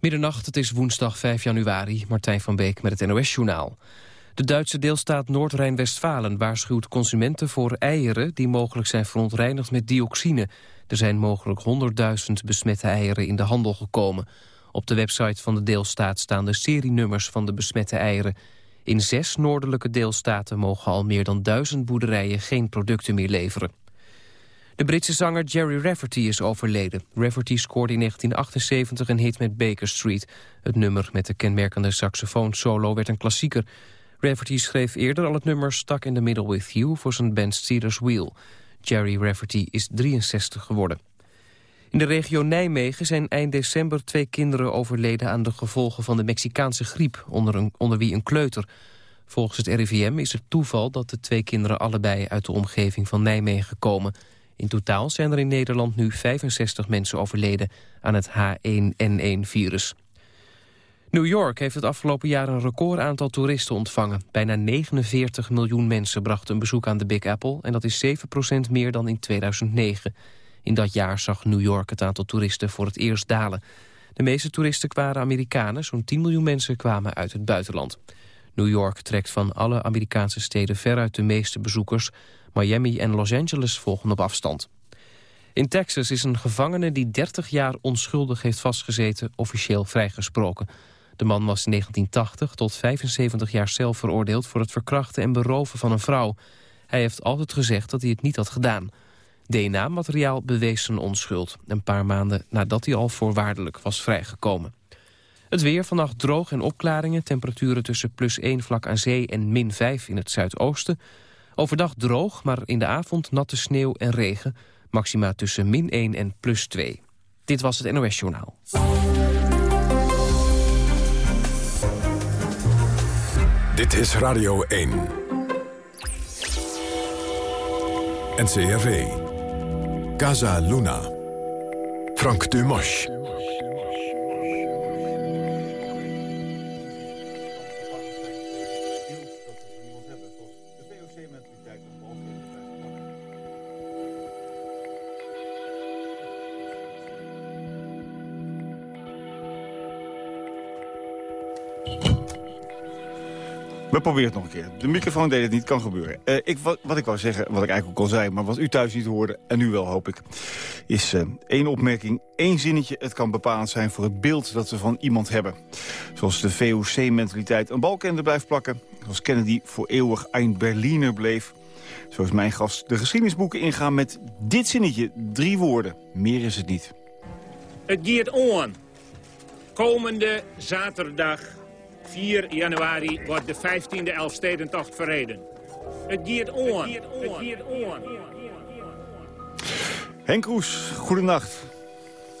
Middernacht, het is woensdag 5 januari. Martijn van Beek met het NOS-journaal. De Duitse deelstaat Noord-Rijn-Westfalen waarschuwt consumenten voor eieren... die mogelijk zijn verontreinigd met dioxine. Er zijn mogelijk 100.000 besmette eieren in de handel gekomen. Op de website van de deelstaat staan de serienummers van de besmette eieren. In zes noordelijke deelstaten mogen al meer dan duizend boerderijen geen producten meer leveren. De Britse zanger Jerry Rafferty is overleden. Rafferty scoorde in 1978 een hit met Baker Street. Het nummer met de kenmerkende saxofoon-solo werd een klassieker. Rafferty schreef eerder al het nummer Stuck in the Middle with You... voor zijn band Steelers Wheel. Jerry Rafferty is 63 geworden. In de regio Nijmegen zijn eind december twee kinderen overleden... aan de gevolgen van de Mexicaanse griep, onder, onder wie een kleuter. Volgens het RIVM is het toeval dat de twee kinderen allebei... uit de omgeving van Nijmegen komen... In totaal zijn er in Nederland nu 65 mensen overleden aan het H1N1-virus. New York heeft het afgelopen jaar een record aantal toeristen ontvangen. Bijna 49 miljoen mensen brachten een bezoek aan de Big Apple... en dat is 7% meer dan in 2009. In dat jaar zag New York het aantal toeristen voor het eerst dalen. De meeste toeristen waren Amerikanen. Zo'n 10 miljoen mensen kwamen uit het buitenland. New York trekt van alle Amerikaanse steden veruit de meeste bezoekers... Miami en Los Angeles volgen op afstand. In Texas is een gevangene die 30 jaar onschuldig heeft vastgezeten officieel vrijgesproken. De man was in 1980 tot 75 jaar cel veroordeeld voor het verkrachten en beroven van een vrouw. Hij heeft altijd gezegd dat hij het niet had gedaan. DNA-materiaal bewees zijn onschuld, een paar maanden nadat hij al voorwaardelijk was vrijgekomen. Het weer, vannacht droog en opklaringen, temperaturen tussen plus 1 vlak aan zee en min 5 in het zuidoosten. Overdag droog, maar in de avond natte sneeuw en regen. Maxima tussen min 1 en plus 2. Dit was het NOS Journaal. Dit is Radio 1. NCRV. Casa Luna. Frank Dumas. We proberen het nog een keer. De microfoon deed het niet, kan gebeuren. Uh, ik, wat, ik wou zeggen, wat ik eigenlijk ook al zei... maar wat u thuis niet hoorde, en nu wel hoop ik... is uh, één opmerking, één zinnetje. Het kan bepalend zijn voor het beeld dat we van iemand hebben. Zoals de VOC-mentaliteit een balkende blijft plakken. Zoals Kennedy voor eeuwig een Berliner bleef. Zoals mijn gast de geschiedenisboeken ingaan met dit zinnetje. Drie woorden, meer is het niet. Het gaat on. Komende zaterdag 4 januari wordt de 15e Elfstedentocht verreden. Het giert on. Het giert. Henk Roes, goedenacht.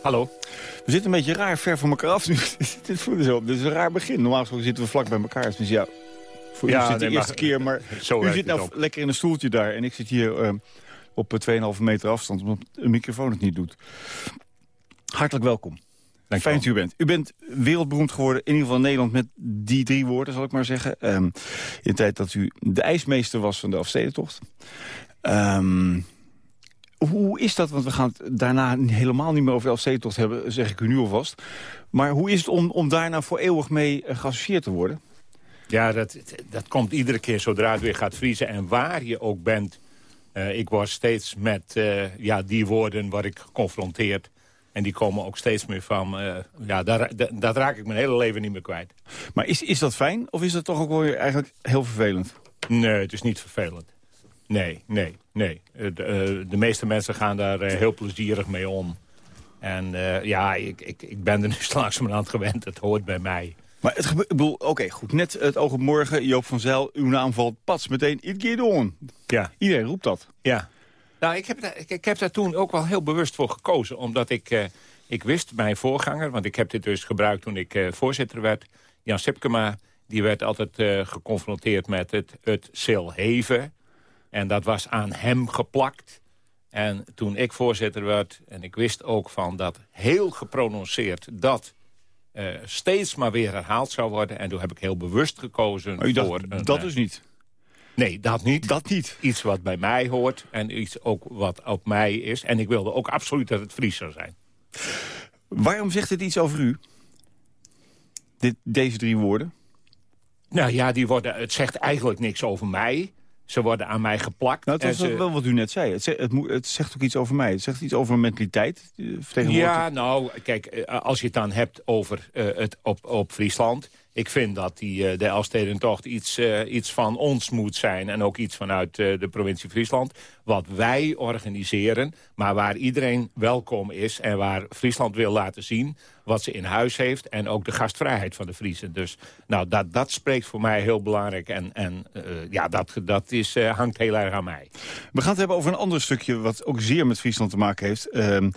Hallo. We zitten een beetje raar ver van elkaar af nu. Dit voelde zo. Dit is een raar begin. Normaal gesproken zitten we vlak bij elkaar. Dus ja, voor ja, u zit de eerste keer. Maar zo u zit nou lekker in een stoeltje daar. En ik zit hier uh, op 2,5 meter afstand. Omdat de microfoon het niet doet. Hartelijk welkom. Dank Fijn dat u bent. U bent wereldberoemd geworden, in ieder geval in Nederland... met die drie woorden, zal ik maar zeggen. Um, in de tijd dat u de ijsmeester was van de Afstedentocht. Um, hoe is dat? Want we gaan het daarna helemaal niet meer over de Afstedentocht hebben... zeg ik u nu alvast. Maar hoe is het om, om daarna voor eeuwig mee eh, geassocieerd te worden? Ja, dat, dat komt iedere keer zodra het weer gaat vriezen. En waar je ook bent... Uh, ik word steeds met uh, ja, die woorden waar ik geconfronteerd... En die komen ook steeds meer van... Uh, ja, daar, dat raak ik mijn hele leven niet meer kwijt. Maar is, is dat fijn? Of is dat toch ook wel weer eigenlijk heel vervelend? Nee, het is niet vervelend. Nee, nee, nee. Eh, de, uh, de meeste mensen gaan daar heel plezierig mee om. En ja, ik, ik, ik ben er nu langzamerhand gewend. Het hoort bij mij. Maar het gebeurt, ik bedoel, oké, goed. Net het oog op morgen, Joop van Zijl, uw naam valt pas meteen. It get on. Ja. Iedereen roept dat. Ja. Nou, ik heb, daar, ik, heb daar toen ook wel heel bewust voor gekozen. Omdat ik, uh, ik wist, mijn voorganger... want ik heb dit dus gebruikt toen ik uh, voorzitter werd... Jan Sipkema, die werd altijd uh, geconfronteerd met het, het heven. En dat was aan hem geplakt. En toen ik voorzitter werd, en ik wist ook van dat heel geprononceerd... dat steeds maar weer herhaald zou worden. En toen heb ik heel bewust gekozen voor... Dacht, een, dat is niet... Nee, dat niet. Dat niet. Iets wat bij mij hoort en iets ook wat op mij is. En ik wilde ook absoluut dat het Fries zou zijn. Waarom zegt het iets over u? dit, deze drie woorden? Nou ja, die worden, het zegt eigenlijk niks over mij. Ze worden aan mij geplakt. Nou, dat was wel wat u net zei. Het zegt, het, het zegt, ook iets over mij. Het zegt iets over mentaliteit. Ja, nou, kijk, eh, als je het dan hebt over uh, het op, op Friesland... Ik vind dat die, uh, de Elfstedentocht iets, uh, iets van ons moet zijn. En ook iets vanuit uh, de provincie Friesland. Wat wij organiseren, maar waar iedereen welkom is. En waar Friesland wil laten zien wat ze in huis heeft. En ook de gastvrijheid van de Friesen. Dus nou, dat, dat spreekt voor mij heel belangrijk. En, en ja, dat, dat is, hangt heel erg aan mij. We gaan het hebben over een ander stukje wat ook zeer met Friesland te maken heeft. Ehm,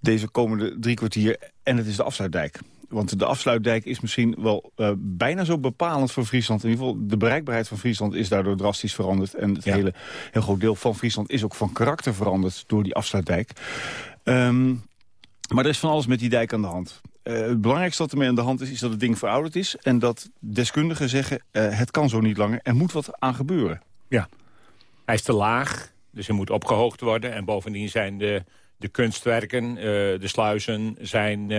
deze komende drie kwartier. En het is de afsluitdijk. Want de afsluitdijk is misschien wel uh, bijna zo bepalend voor Friesland. In ieder geval, de bereikbaarheid van Friesland is daardoor drastisch veranderd. En het hele heel groot deel van Friesland is ook van karakter veranderd door die afsluitdijk. Um, maar er is van alles met die dijk aan de hand. Uh, het belangrijkste wat ermee aan de hand is, is dat het ding verouderd is. En dat deskundigen zeggen, uh, het kan zo niet langer. Er moet wat aan gebeuren. Ja, hij is te laag, dus hij moet opgehoogd worden. En bovendien zijn de, de kunstwerken, de sluizen, zijn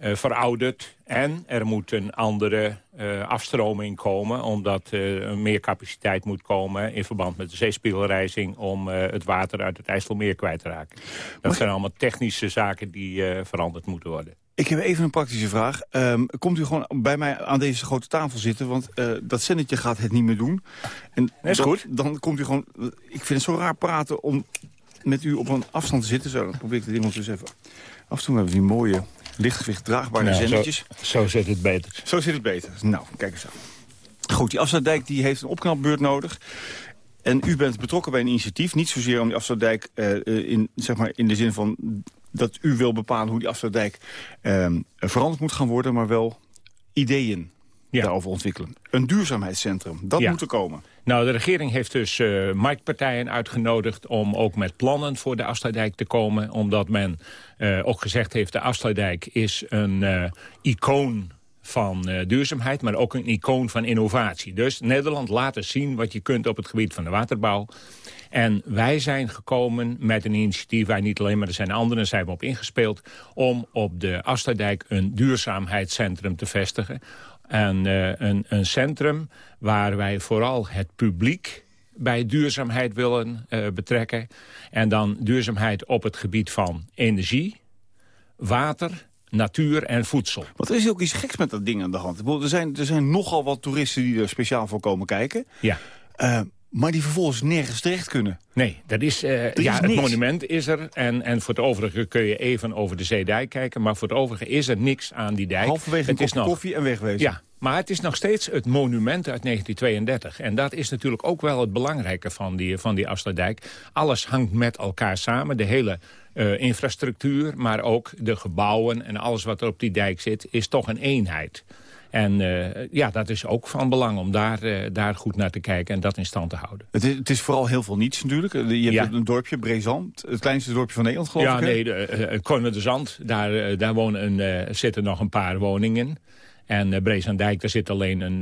uh, verouderd. En er moet een andere uh, afstroming komen... omdat uh, er meer capaciteit moet komen in verband met de zeespiegelrijzing... om het water uit het IJsselmeer kwijt te raken. Dat zijn allemaal technische zaken die veranderd moeten worden. Ik heb even een praktische vraag. Um, komt u gewoon bij mij aan deze grote tafel zitten? Want dat zennetje gaat het niet meer doen. En is dan, goed. Dan komt u gewoon... Ik vind het zo raar praten om met u op een afstand te zitten. Zo, dan probeer ik de ding eens even af en toe hebben we die mooie lichtgewicht draagbare nou, zendertjes. Zo, zo, zit het beter. Zo zit het beter. Nou, kijk eens aan. Goed, die afsluitdijk die heeft een opknapbeurt nodig. En u bent betrokken bij een initiatief. Niet zozeer om die afsluitdijk uh, in, zeg maar in de zin van dat u wil bepalen hoe die afsluitdijk uh, veranderd moet gaan worden... maar wel ideeën ja. daarover ontwikkelen. Een duurzaamheidscentrum, dat moet er komen. Nou, de regering heeft dus uh, marktpartijen uitgenodigd... om ook met plannen voor de Afsluitdijk te komen. Omdat men uh, ook gezegd heeft... de Afsluitdijk is een uh, icoon van uh, duurzaamheid, maar ook een icoon van innovatie. Dus Nederland laat eens zien wat je kunt op het gebied van de waterbouw. En wij zijn gekomen met een initiatief, wij niet alleen, maar er zijn anderen, zijn we op ingespeeld, om op de Afsluitdijk een duurzaamheidscentrum te vestigen. En uh, een, een centrum waar wij vooral het publiek bij duurzaamheid willen uh, betrekken. En dan duurzaamheid op het gebied van energie, water, natuur en voedsel. Want er is ook iets geks met dat ding aan de hand. Er zijn, er zijn nogal wat toeristen die er speciaal voor komen kijken. Ja. Uh, maar die vervolgens nergens terecht kunnen. Nee, dat is, uh, ja, het monument is er. En, en voor het overige kun je even over de zeedijk kijken. Maar voor het overige is er niks aan die dijk. Halverwege een nog, koffie en wegwezen. Ja, maar het is nog steeds het monument uit 1932. En dat is natuurlijk ook wel het belangrijke van die, van die Afsluitdijk. Alles hangt met elkaar samen. De hele uh, infrastructuur, maar ook de gebouwen en alles wat er op die dijk zit... is toch een eenheid. En uh, ja, dat is ook van belang om daar, uh, daar goed naar te kijken en dat in stand te houden. Het is, het is vooral heel veel niets natuurlijk. Je hebt ja. een dorpje, Brezand, het kleinste dorpje van Nederland geloof ja, ik. Ja, nee, de, uh, de Zand, daar, daar wonen een, zitten nog een paar woningen. En uh, Brezandijk, daar zit alleen een,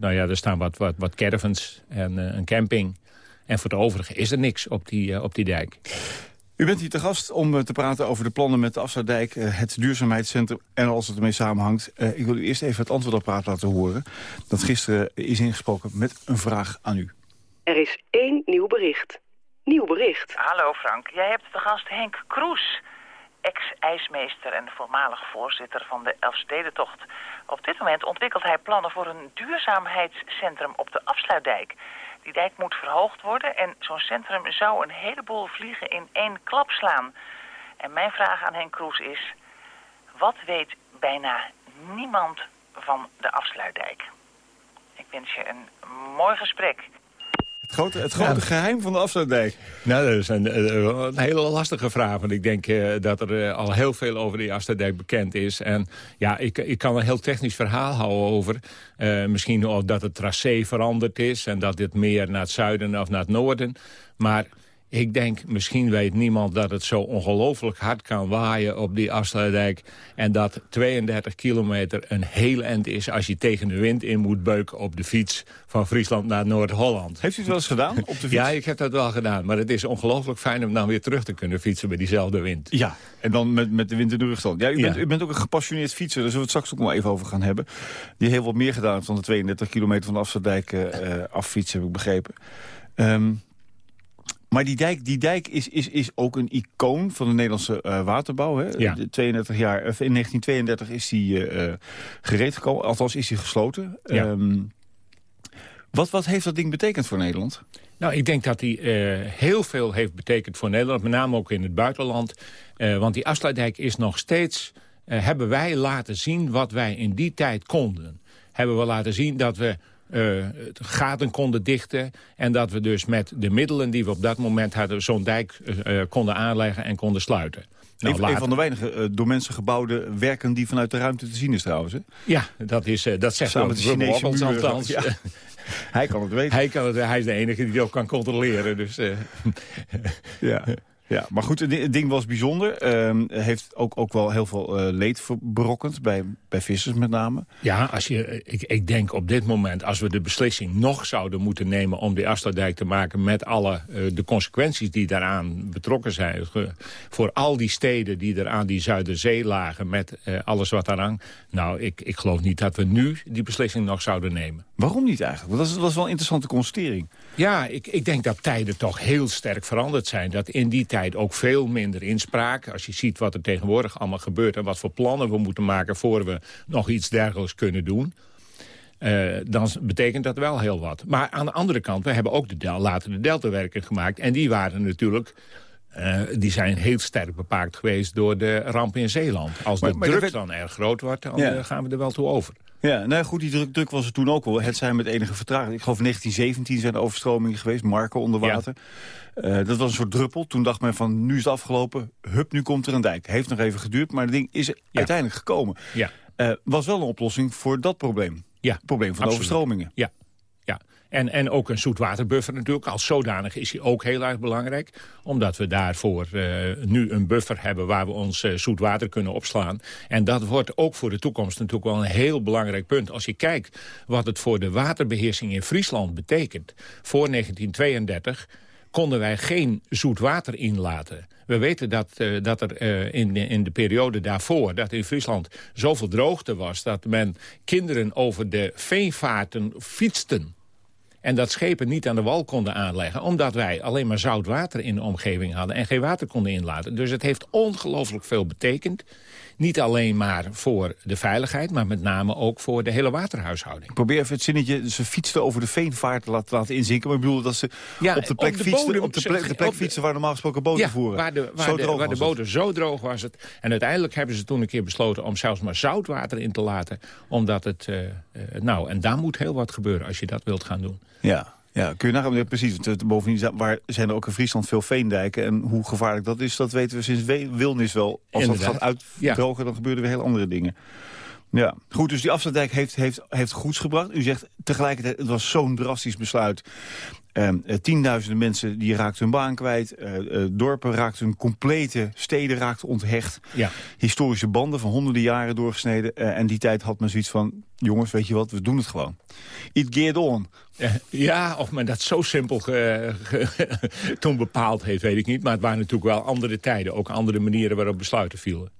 nou ja, er staan wat, wat, wat caravans en een camping. En voor het overige is er niks op die, op die dijk. U bent hier te gast om te praten over de plannen met de Afsluitdijk, het duurzaamheidscentrum en alles wat ermee samenhangt. ik wil u eerst even het antwoordapparaat laten horen. Dat gisteren is ingesproken met een vraag aan u. Er is één nieuw bericht. Nieuw bericht. Hallo Frank, jij hebt de gast Henk Kroes ex-ijsmeester en voormalig voorzitter van de Elfstedentocht. Op dit moment ontwikkelt hij plannen voor een duurzaamheidscentrum op de Afsluitdijk. Die dijk moet verhoogd worden en zo'n centrum zou een heleboel vliegen in één klap slaan. En mijn vraag aan Henk Kroes is, wat weet bijna niemand van de Afsluitdijk? Ik wens je een mooi gesprek. Het grote, het grote geheim van de afsluitdijk. Nou, dat is een, eh, een, hele lastige vraag. Want ik denk uh, dat er uh, al heel veel over die afsluitdijk bekend is. En ja, ik, ik kan een heel technisch verhaal houden over. Uh, misschien ook dat het tracé veranderd is. En dat dit meer naar het zuiden of naar het noorden. Maar Ik denk, misschien weet niemand dat het zo ongelooflijk hard kan waaien op die Afsluitdijk. En dat 32 kilometer een heel eind is als je tegen de wind in moet beuken op de fiets van Friesland naar Noord-Holland. Heeft u het wel eens gedaan op de fiets? Ja, ik heb dat wel gedaan. Maar het is ongelooflijk fijn om dan weer terug te kunnen fietsen bij diezelfde wind. Ja, en dan met, met de wind in de rugstand. Ja, u, Bent, u bent ook een gepassioneerd fietser, daar zullen we het straks ook nog even over gaan hebben. Die heel wat meer gedaan heeft dan de 32 kilometer van de Afsluitdijk uh, affietsen, heb ik begrepen. Um, maar die dijk, die dijk is, is, is ook een icoon van de Nederlandse uh, waterbouw. Hè? Ja. 32 jaar, in 1932 is die uh, gereed gekomen. Althans is die gesloten. Ja. Um, wat, wat heeft dat ding betekend voor Nederland? Nou, ik denk dat hij uh, heel veel heeft betekend voor Nederland. Met name ook in het buitenland. want die afsluitdijk is nog steeds... hebben wij laten zien wat wij in die tijd konden. Hebben we laten zien dat we uh, gaten konden dichten. En dat we dus met de middelen die we op dat moment hadden... zo'n dijk uh, konden aanleggen en konden sluiten. Nou, een, van de weinige uh, door mensen gebouwde werken die vanuit de ruimte te zien is trouwens. Hè? Ja, dat, is, uh, dat zegt Samen met de Chinese muur, Ja. hij kan het weten. Hij, kan het, hij is de enige die ook kan controleren. Dus, uh... ja. Ja, maar goed, het ding was bijzonder. Uh, heeft ook, ook wel heel veel leed berokkend, bij, bij vissers met name. Ja, als je, ik, ik denk op dit moment, als we de beslissing nog zouden moeten nemen... om die Afsluitdijk te maken met alle uh, de consequenties die daaraan betrokken zijn... voor al die steden die er aan die Zuiderzee lagen met uh, alles wat daaraan... nou, ik, ik geloof niet dat we nu die beslissing nog zouden nemen. Waarom niet eigenlijk? Want dat was wel een interessante constatering. Ja, ik, ik denk dat tijden toch heel sterk veranderd zijn. Dat in die tijd ook veel minder inspraak. Als je ziet wat er tegenwoordig allemaal gebeurt... en wat voor plannen we moeten maken voor we nog iets dergelijks kunnen doen... Uh, dan betekent dat wel heel wat. Maar aan de andere kant, we hebben ook de, later de deltawerken gemaakt... en die waren natuurlijk... Uh, die zijn heel sterk bepaakt geweest door de ramp in Zeeland. Als de druk dan erg groot wordt, dan ja. gaan we er wel toe over. Ja, nou goed, die druk, druk was er toen ook wel. Het zijn met enige vertraging. Ik geloof 1917 zijn er overstromingen geweest, Marken onder water. Ja. Uh, dat was een soort druppel. Toen dacht men van, nu is het afgelopen. Hup, nu komt er een dijk. Heeft nog even geduurd, maar het ding is uiteindelijk gekomen. Ja. Uh, was wel een oplossing voor dat probleem. Ja, het probleem van overstromingen. Ja, en, en ook een zoetwaterbuffer natuurlijk. Als zodanig is hij ook heel erg belangrijk. Omdat we daarvoor uh, nu een buffer hebben waar we ons uh, zoetwater kunnen opslaan. En dat wordt ook voor de toekomst natuurlijk wel een heel belangrijk punt. Als je kijkt wat het voor de waterbeheersing in Friesland betekent. Voor 1932 konden wij geen zoet water inlaten. We weten dat, uh, dat er uh, in, in de periode daarvoor... dat in Friesland zoveel droogte was... dat men kinderen over de veenvaarten fietsten en dat schepen niet aan de wal konden aanleggen... omdat wij alleen maar zout water in de omgeving hadden... en geen water konden inlaten. Dus het heeft ongelooflijk veel betekend. Niet alleen maar voor de veiligheid, maar met name ook voor de hele waterhuishouding. Ik probeer even het zinnetje, ze fietsten over de veenvaart te laten, laten inzinken. Maar ik bedoel dat ze ja, op de plek, op de fietsten, op de plek, de plek fietsen waar normaal gesproken boten ja, voeren. Waar de, waar de, waar de boten zo droog was het. En uiteindelijk hebben ze toen een keer besloten om zelfs maar zoutwater in te laten. Omdat het, uh, uh, nou, en daar moet heel wat gebeuren als je dat wilt gaan doen. Ja, ja, kun je nagaan, precies. Bovendien waar zijn er ook in Friesland veel veendijken. En hoe gevaarlijk dat is, dat weten we sinds Wilnis wel. Als Inderdaad. dat gaat uitdrogen, dan gebeuren er weer heel andere dingen. Ja, goed, dus die afsluitdijk heeft, heeft, heeft goeds gebracht. U zegt tegelijkertijd, het was zo'n drastisch besluit. Uh, tienduizenden mensen die raakten hun baan kwijt. Uh, uh, dorpen raakten hun complete steden raakten onthecht. Ja. Historische banden van honderden jaren doorgesneden. en die tijd had men zoiets van... jongens, weet je wat, we doen het gewoon. It geared on. Ja, of men dat zo simpel ge, ge, toen bepaald heeft, weet ik niet. Maar het waren natuurlijk wel andere tijden. Ook andere manieren waarop besluiten vielen.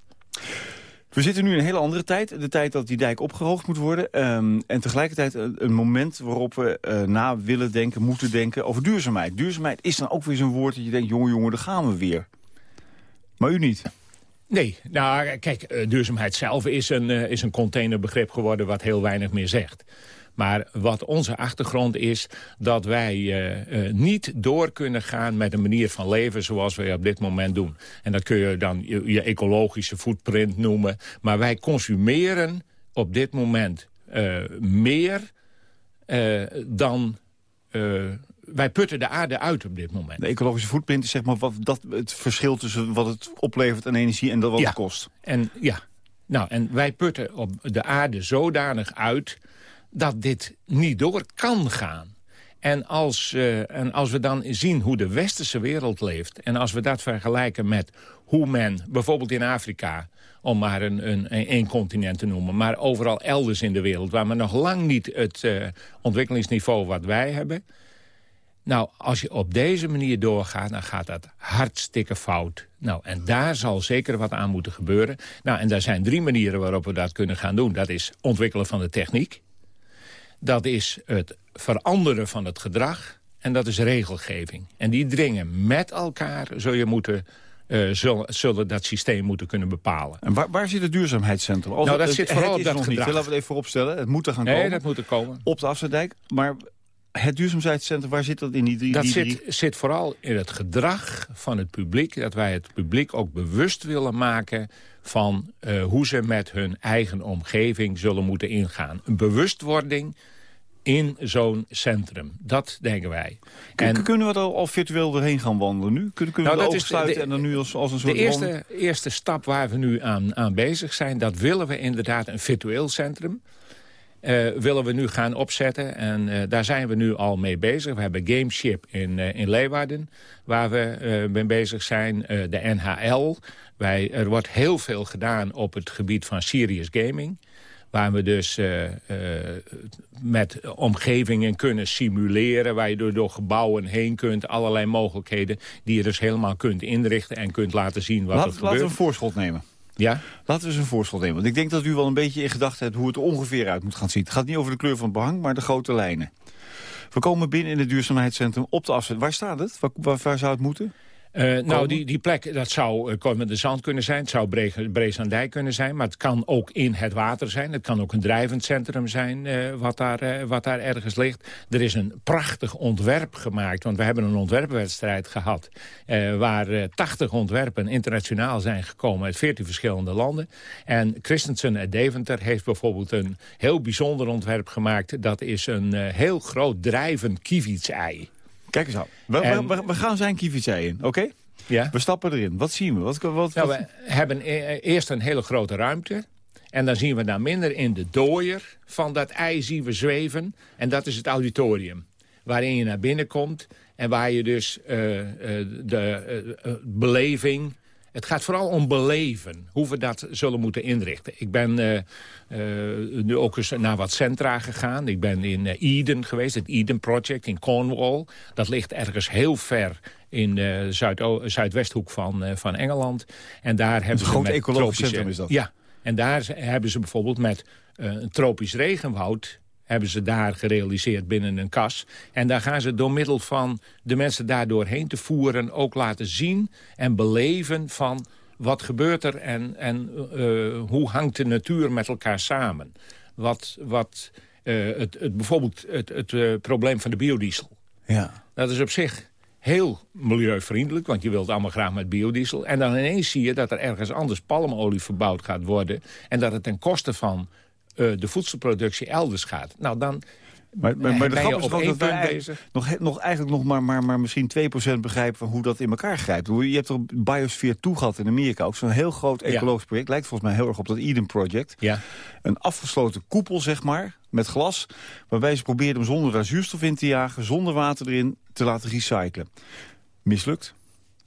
We zitten nu in een hele andere tijd. De tijd dat die dijk opgehoogd moet worden. Um, en tegelijkertijd een, moment waarop we uh, na willen denken, moeten denken over duurzaamheid. Duurzaamheid is dan ook weer zo'n woord dat je denkt, jongen, jongen, daar gaan we weer. Maar u niet. Nee, nou kijk, eh, duurzaamheid zelf is een, is een containerbegrip geworden wat heel weinig meer zegt. Maar wat onze achtergrond is dat wij uh, uh, niet door kunnen gaan met een manier van leven zoals we op dit moment doen. En dat kun je dan je, je ecologische footprint noemen. Maar wij consumeren op dit moment uh, meer dan wij putten de aarde uit op dit moment. De ecologische footprint is zeg maar wat, dat, het verschil tussen wat het oplevert aan energie en dat wat ja. het kost. En, ja, nou, en wij putten op de aarde zodanig uit dat dit niet door kan gaan. En als, uh, en als we dan zien hoe de westerse wereld leeft... en als we dat vergelijken met hoe men bijvoorbeeld in Afrika om maar een, een, één continent te noemen... maar overal elders in de wereld... waar men nog lang niet het uh, ontwikkelingsniveau wat wij hebben... Nou, als je op deze manier doorgaat, dan gaat dat hartstikke fout. Nou, en daar zal zeker wat aan moeten gebeuren. Nou, en daar zijn drie manieren waarop we dat kunnen gaan doen. Dat is ontwikkelen van de techniek. Dat is het veranderen van het gedrag. En dat is regelgeving. En die dringen met elkaar, zul je moeten uh, zullen, zullen, dat systeem moeten kunnen bepalen. En waar, waar zit het duurzaamheidscentrum? nou, dat zit vooral op dat gedrag. Niet. Laten we het even vooropstellen. Het moet er gaan nee, komen. dat moet er komen. Op de Afsluitdijk. Maar het duurzaamheidscentrum, waar zit dat in die drie? Dat die zit, zit vooral in het gedrag van het publiek. Dat wij het publiek ook bewust willen maken van uh, hoe ze met hun eigen omgeving zullen moeten ingaan. Een bewustwording in zo'n centrum. Dat denken wij. En, kunnen we er al virtueel doorheen gaan wandelen nu? Kunnen, kunnen nou, we dat sluiten en dan nu als, als een soort... De eerste, eerste stap waar we nu aan, aan bezig zijn... dat willen we inderdaad een virtueel centrum. Uh, willen we nu gaan opzetten. En uh, daar zijn we nu al mee bezig. We hebben Gameship in, uh, in Leeuwarden, waar we mee bezig zijn. de NHL. Wij, er wordt heel veel gedaan op het gebied van serious gaming. Waar we dus uh, uh, met omgevingen kunnen simuleren. Waar je door, door gebouwen heen kunt. Allerlei mogelijkheden die je dus helemaal kunt inrichten. En kunt laten zien wat Laat, er gebeurt. Laten we een voorschot nemen. Ja? Laten we eens een voorschot nemen. Want ik denk dat u wel een beetje in gedachten hebt hoe het er ongeveer uit moet gaan zien. Het gaat niet over de kleur van het behang, maar de grote lijnen. We komen binnen in het duurzaamheidscentrum op de afzet. Waar staat het? Waar, waar zou het moeten? Uh, nou, die, die plek, dat zou uh, de Zand kunnen zijn. Het zou Breesandijk kunnen zijn. Maar het kan ook in het water zijn. Het kan ook een drijvend centrum zijn uh, wat, daar, wat daar ergens ligt. Er is een prachtig ontwerp gemaakt. Want we hebben een ontwerpwedstrijd gehad. waar 80 ontwerpen internationaal zijn gekomen uit 14 verschillende landen. En Christensen uit Deventer heeft bijvoorbeeld een heel bijzonder ontwerp gemaakt. Dat is een heel groot drijvend kievitsei. Kijk eens aan. We, en, we, we, gaan zijn kievitsei in, oké? Ja. We stappen erin. Wat zien we? Wat, wat, nou, we hebben e eerst een hele grote ruimte. En dan zien we daar minder in de dooier van dat ei zien we zweven. En dat is het auditorium. Waarin je naar binnen komt. En waar je dus uh, uh, de uh, beleving het gaat vooral om beleven, hoe we dat zullen moeten inrichten. Ik ben uh, uh, nu ook eens naar wat centra gegaan. Ik ben in uh, Eden geweest, het Eden Project in Cornwall. Dat ligt ergens heel ver in de Zuid zuidwesthoek van, van Engeland. En daar hebben een groot ecologisch centrum is dat? Ja, en daar hebben ze bijvoorbeeld met een tropisch regenwoud hebben ze daar gerealiseerd binnen een kas. En daar gaan ze door middel van de mensen daar doorheen te voeren... ook laten zien en beleven van wat gebeurt er en, en uh, hoe hangt de natuur met elkaar samen. Wat, wat uh, het, het, bijvoorbeeld het, het uh, probleem van de biodiesel. Ja. Dat is op zich heel milieuvriendelijk, want je wilt allemaal graag met biodiesel. En dan ineens zie je dat er ergens anders palmolie verbouwd gaat worden... en dat het ten koste van uh, de voedselproductie elders gaat. Nou, dan maar, maar, maar de grap is dat wij nog, nog, eigenlijk nog maar, maar, maar misschien 2% begrijpen van hoe dat in elkaar grijpt. Je hebt er Biosphere toe gehad in Amerika ook. Zo'n heel groot ecologisch project. Lijkt volgens mij heel erg op dat Eden Project. Ja. Een afgesloten koepel, zeg maar, met glas. Waarbij ze probeerden hem zonder daar zuurstof in te jagen, zonder water erin, te laten recyclen. Mislukt.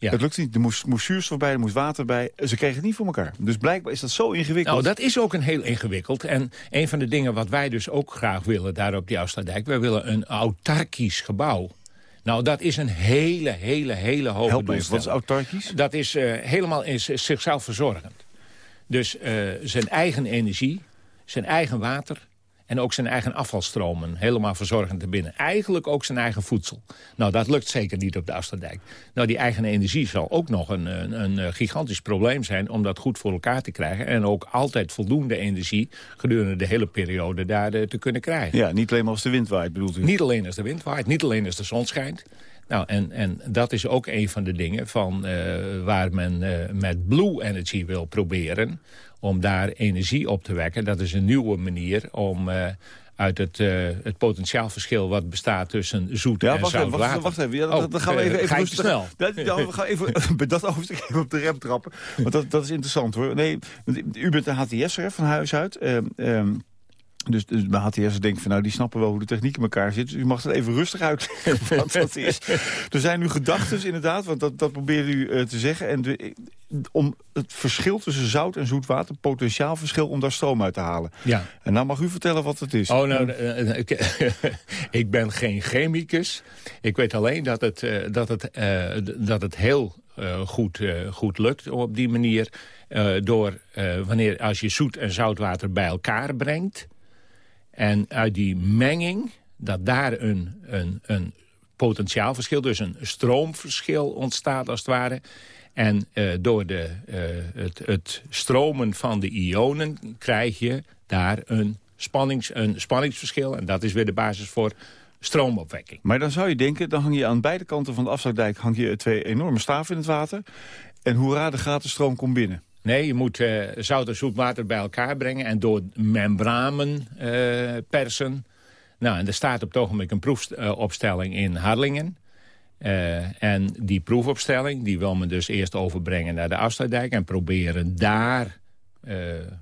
Ja. Het lukt niet. Er moest, moest zuurstof bij, er moest water bij. Ze kregen het niet voor elkaar. Dus blijkbaar is dat zo ingewikkeld. Nou, dat is ook een heel ingewikkeld. En een van de dingen wat wij dus ook graag willen daar op die Afsluitdijk... wij willen een autarkisch gebouw. Nou, dat is een hele, hele, hele hoge Help me, wat is autarkisch? Dat is uh, helemaal is, zichzelf verzorgend. Dus uh, zijn eigen energie, zijn eigen water en ook zijn eigen afvalstromen helemaal verzorgend te binnen. Eigenlijk ook zijn eigen voedsel. Nou, dat lukt zeker niet op de Afsterdijk. Nou, die eigen energie zal ook nog een, een, een, gigantisch probleem zijn... om dat goed voor elkaar te krijgen. En ook altijd voldoende energie gedurende de hele periode daar uh, te kunnen krijgen. Ja, niet alleen als de wind waait, bedoelt u? Niet alleen als de wind waait, niet alleen als de zon schijnt. Nou, en, en dat is ook een van de dingen van, uh, waar men uh, met blue energy wil proberen om daar energie op te wekken. Dat is een nieuwe manier om uh, uit het, uh, het potentiaalverschil wat bestaat tussen zoet ja, en wacht zout even, water. Wacht even, ja, oh, dan gaan we even, even rustig. snel. Dat, we gaan even bij dat hoofdstuk even op de rem trappen. Want dat, dat is interessant hoor. Nee, u bent een HTS'er van huis uit. Uh, Dus, dus de HTS denkt van nou, die snappen wel hoe de techniek in elkaar zit. Dus u mag het even rustig uitleggen wat dat is. Er zijn nu gedachten inderdaad, want dat, dat probeert u uh, te zeggen. En de, om het verschil tussen zout en zoetwater, potentiaalverschil om daar stroom uit te halen. Ja. En nou mag u vertellen wat het is. Oh, nou, uh, ik ben geen chemicus. Ik weet alleen dat het, uh, dat het, dat het heel goed, goed lukt op die manier. door wanneer als je zoet en zoutwater bij elkaar brengt en uit die menging, dat daar een, een, een potentiaalverschil, dus een stroomverschil ontstaat als het ware. En uh, door de, uh, het, het, stromen van de ionen krijg je daar een, spannings, een spanningsverschil. En dat is weer de basis voor stroomopwekking. Maar dan zou je denken, dan hang je aan beide kanten van de afsluitdijk... hang je twee enorme staven in het water. En hoera, de stroom komt binnen. Nee, je moet uh, zout en zoetwater bij elkaar brengen... en door membranen uh, persen. Nou, en er staat op het ogenblik een proefopstelling in Harlingen. En die proefopstelling die wil men dus eerst overbrengen naar de afsluitdijk... en proberen daar uh,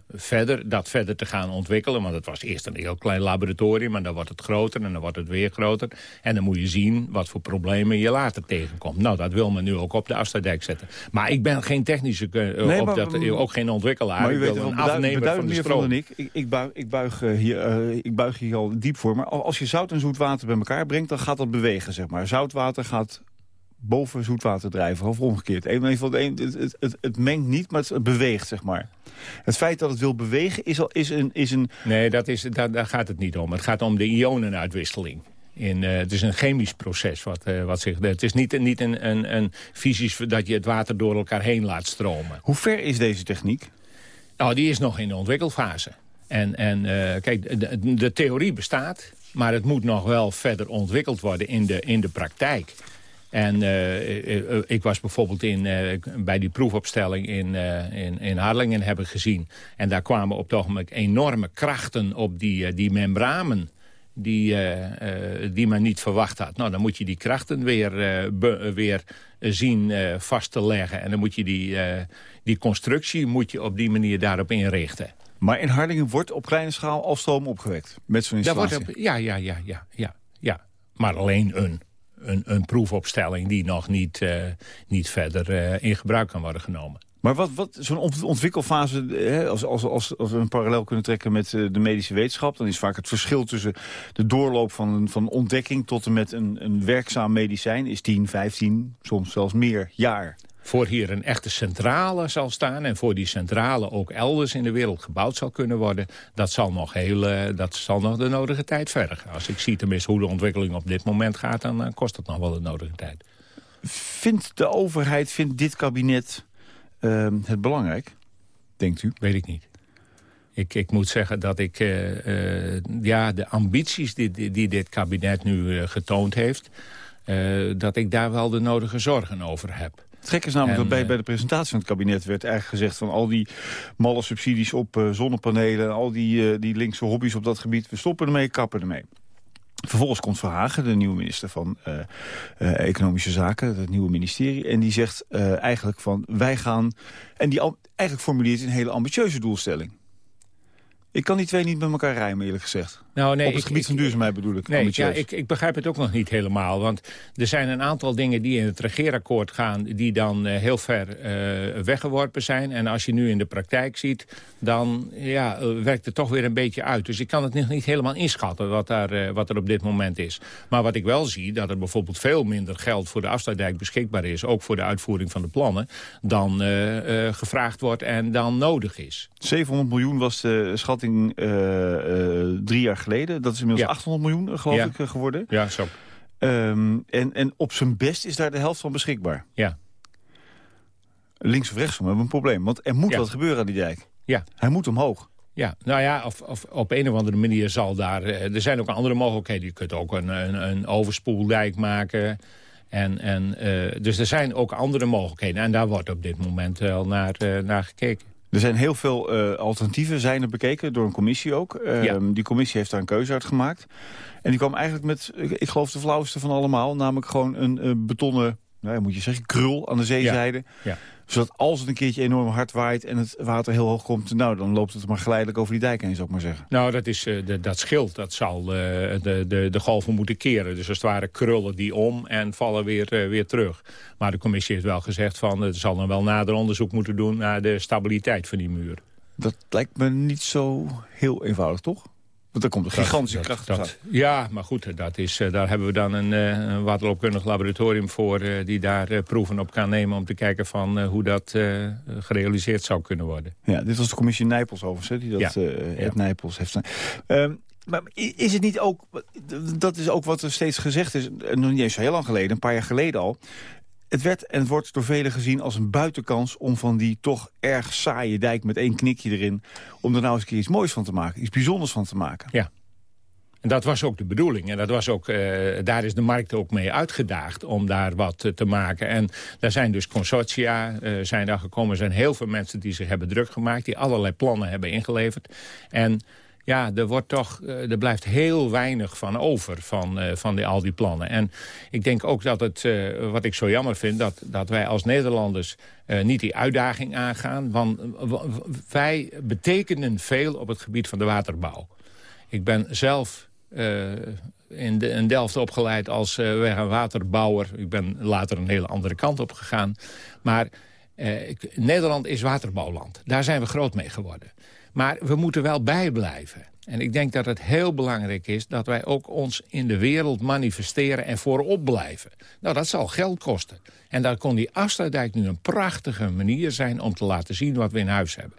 verder, dat verder te gaan ontwikkelen. Want het was eerst een heel klein laboratorium... en dan wordt het groter en dan wordt het weer groter. En dan moet je zien wat voor problemen je later tegenkomt. Nou, dat wil men nu ook op de afsluitdijk zetten. Maar ik ben geen technische, uh, nee, op maar, dat, ook geen ontwikkelaar. Maar u weet wel een afnemer van de stroom. Ik. Ik, ik, buig, ik, buig, hier, ik buig hier al diep voor. Maar als je zout en zoet water bij elkaar brengt... dan gaat dat bewegen, zeg maar. Zoutwater gaat boven zoetwater drijven, of omgekeerd. Een, een, het, het, het, het mengt niet, maar het beweegt, zeg maar. Het feit dat het wil bewegen is, al, is, een, is een... Nee, dat is, daar, daar gaat het niet om. Het gaat om de ionenuitwisseling. In, uh, het is een chemisch proces wat, uh, wat zich... Het is niet, niet een, een, een fysisch dat je het water door elkaar heen laat stromen. Hoe ver is deze techniek? Nou, die is nog in de ontwikkelfase. En, en uh, kijk, de, de, theorie bestaat, maar het moet nog wel verder ontwikkeld worden in de, in de praktijk. En uh, ik was bijvoorbeeld in, uh, bij die proefopstelling in, in, in Harlingen hebben gezien. En daar kwamen op het ogenblik enorme krachten op die, die membranen die, die men niet verwacht had. Nou, dan moet je die krachten weer, be, weer zien vast te leggen. En dan moet je die, die constructie moet je op die manier daarop inrichten. Maar in Harlingen wordt op kleine schaal al stroom opgewekt met zo'n installatie? Wordt ja, ja, ja, ja, ja, ja. Maar alleen een een, een proefopstelling die nog niet, uh, niet verder uh, in gebruik kan worden genomen. Maar wat, wat zo'n ontwikkelfase, hè, als, als, als, als we een parallel kunnen trekken met uh, de medische wetenschap... dan is vaak het verschil tussen de doorloop van, van ontdekking tot en met een, een werkzaam medicijn... is 10, 15, soms zelfs meer jaar voor hier een echte centrale zal staan... en voor die centrale ook elders in de wereld gebouwd zal kunnen worden... dat zal nog, heel, uh, dat zal nog de nodige tijd vergen. Als ik zie tenminste hoe de ontwikkeling op dit moment gaat... dan uh, kost het nog wel de nodige tijd. Vindt de overheid, vindt dit kabinet uh, het belangrijk, denkt u? Weet ik niet. Ik, ik moet zeggen dat ik uh, ja, de ambities die, die, die, dit kabinet nu getoond heeft... dat ik daar wel de nodige zorgen over heb. Het gekke is namelijk dat bij, eh, bij de presentatie van het kabinet werd eigenlijk gezegd... van al die malle subsidies op uh, zonnepanelen... en al die, uh, die linkse hobby's op dat gebied, we stoppen ermee, kappen ermee. Vervolgens komt Verhagen, de nieuwe minister van uh, uh, Economische Zaken, het nieuwe ministerie. En die zegt uh, eigenlijk van wij gaan... En die al, eigenlijk formuleert een hele ambitieuze doelstelling. Ik kan die twee niet met elkaar rijmen, eerlijk gezegd. Nou, nee, Op het gebied van duurzaamheid bedoel ik. Nee, ja, ik, ik, begrijp het ook nog niet helemaal. Want er zijn een aantal dingen die in het regeerakkoord gaan... die dan uh, heel ver uh, weggeworpen zijn. En als je nu in de praktijk ziet, dan ja, uh, werkt het toch weer een beetje uit. Dus ik kan het nog niet helemaal inschatten wat, daar, wat er op dit moment is. Maar wat ik wel zie, dat er bijvoorbeeld veel minder geld... voor de afsluitdijk beschikbaar is, ook voor de uitvoering van de plannen... dan gevraagd wordt en dan nodig is. 700 miljoen was de schatting drie jaar geleden. Dat is inmiddels 800 miljoen, eh, geloof ik, eh, geworden. Ja, zo. Um, en, en op zijn best is daar de helft van beschikbaar. Ja. Links of rechtsom hebben we een probleem. Want er moet wat gebeuren aan die dijk. Ja. Hij moet omhoog. Ja, nou ja, of, of, op een of andere manier zal daar... Eh, er zijn ook andere mogelijkheden. Je kunt ook een, een, een overspoeldijk maken. En, en, dus er zijn ook andere mogelijkheden. En daar wordt op dit moment wel naar, naar gekeken. Er zijn heel veel uh, alternatieven zijn er bekeken, door een commissie ook. Uh, Die commissie heeft daar een keuze uit gemaakt. En die kwam eigenlijk met, ik geloof de flauwste van allemaal... namelijk gewoon een uh, betonnen, nou, moet je zeggen, krul aan de zeezijde... Ja. Zodat als het een keertje enorm hard waait en het water heel hoog komt... nou, dan loopt het maar geleidelijk over die dijk heen, zou ik maar zeggen. Nou, dat, is, uh, de, dat schild, dat zal uh, de, de, de golven moeten keren. Dus als het ware krullen die om en vallen weer, uh, weer terug. Maar de commissie heeft wel gezegd van... het zal dan wel nader onderzoek moeten doen naar de stabiliteit van die muur. Dat lijkt me niet zo heel eenvoudig, toch? Want komt een gigantische dat, kracht dat, Ja, maar goed, dat is, eh, daar hebben we dan een, uh, een waterloopkundig laboratorium voor... Uh, die daar proeven op kan nemen om te kijken van hoe dat gerealiseerd zou kunnen worden. Ja, dit was de commissie Nijpels overigens, die dat ja. ja. Nijpels heeft. Um, maar is het niet ook, dat is ook wat er steeds gezegd is, nog niet eens zo heel lang geleden, een paar jaar geleden al. Het werd en wordt door velen gezien als een buitenkans... om van die toch erg saaie dijk met één knikje erin... om er nou eens een keer iets moois van te maken. Iets bijzonders van te maken. Ja. En dat was ook de bedoeling. En dat was ook, uh, daar is de markt ook mee uitgedaagd om daar wat te maken. En daar zijn dus consortia uh, zijn daar gekomen. Er zijn heel veel mensen die zich hebben druk gemaakt. Die allerlei plannen hebben ingeleverd. En ja, er, wordt toch, eh, er blijft heel weinig van over, van, uh, van die, al die plannen. En ik denk ook dat het, uh, wat ik zo jammer vind... dat, dat wij als Nederlanders niet die uitdaging aangaan. Want wij betekenen veel op het gebied van de waterbouw. Ik ben zelf in, de, in Delft opgeleid als en waterbouwer. Ik ben later een hele andere kant op gegaan. Maar Nederland is waterbouwland. Daar zijn we groot mee geworden. Maar we moeten wel bijblijven. En ik denk dat het heel belangrijk is dat wij ook ons in de wereld manifesteren en voorop blijven. Nou, dat zal geld kosten. En daar kon die Afsluitdijk nu een prachtige manier zijn om te laten zien wat we in huis hebben.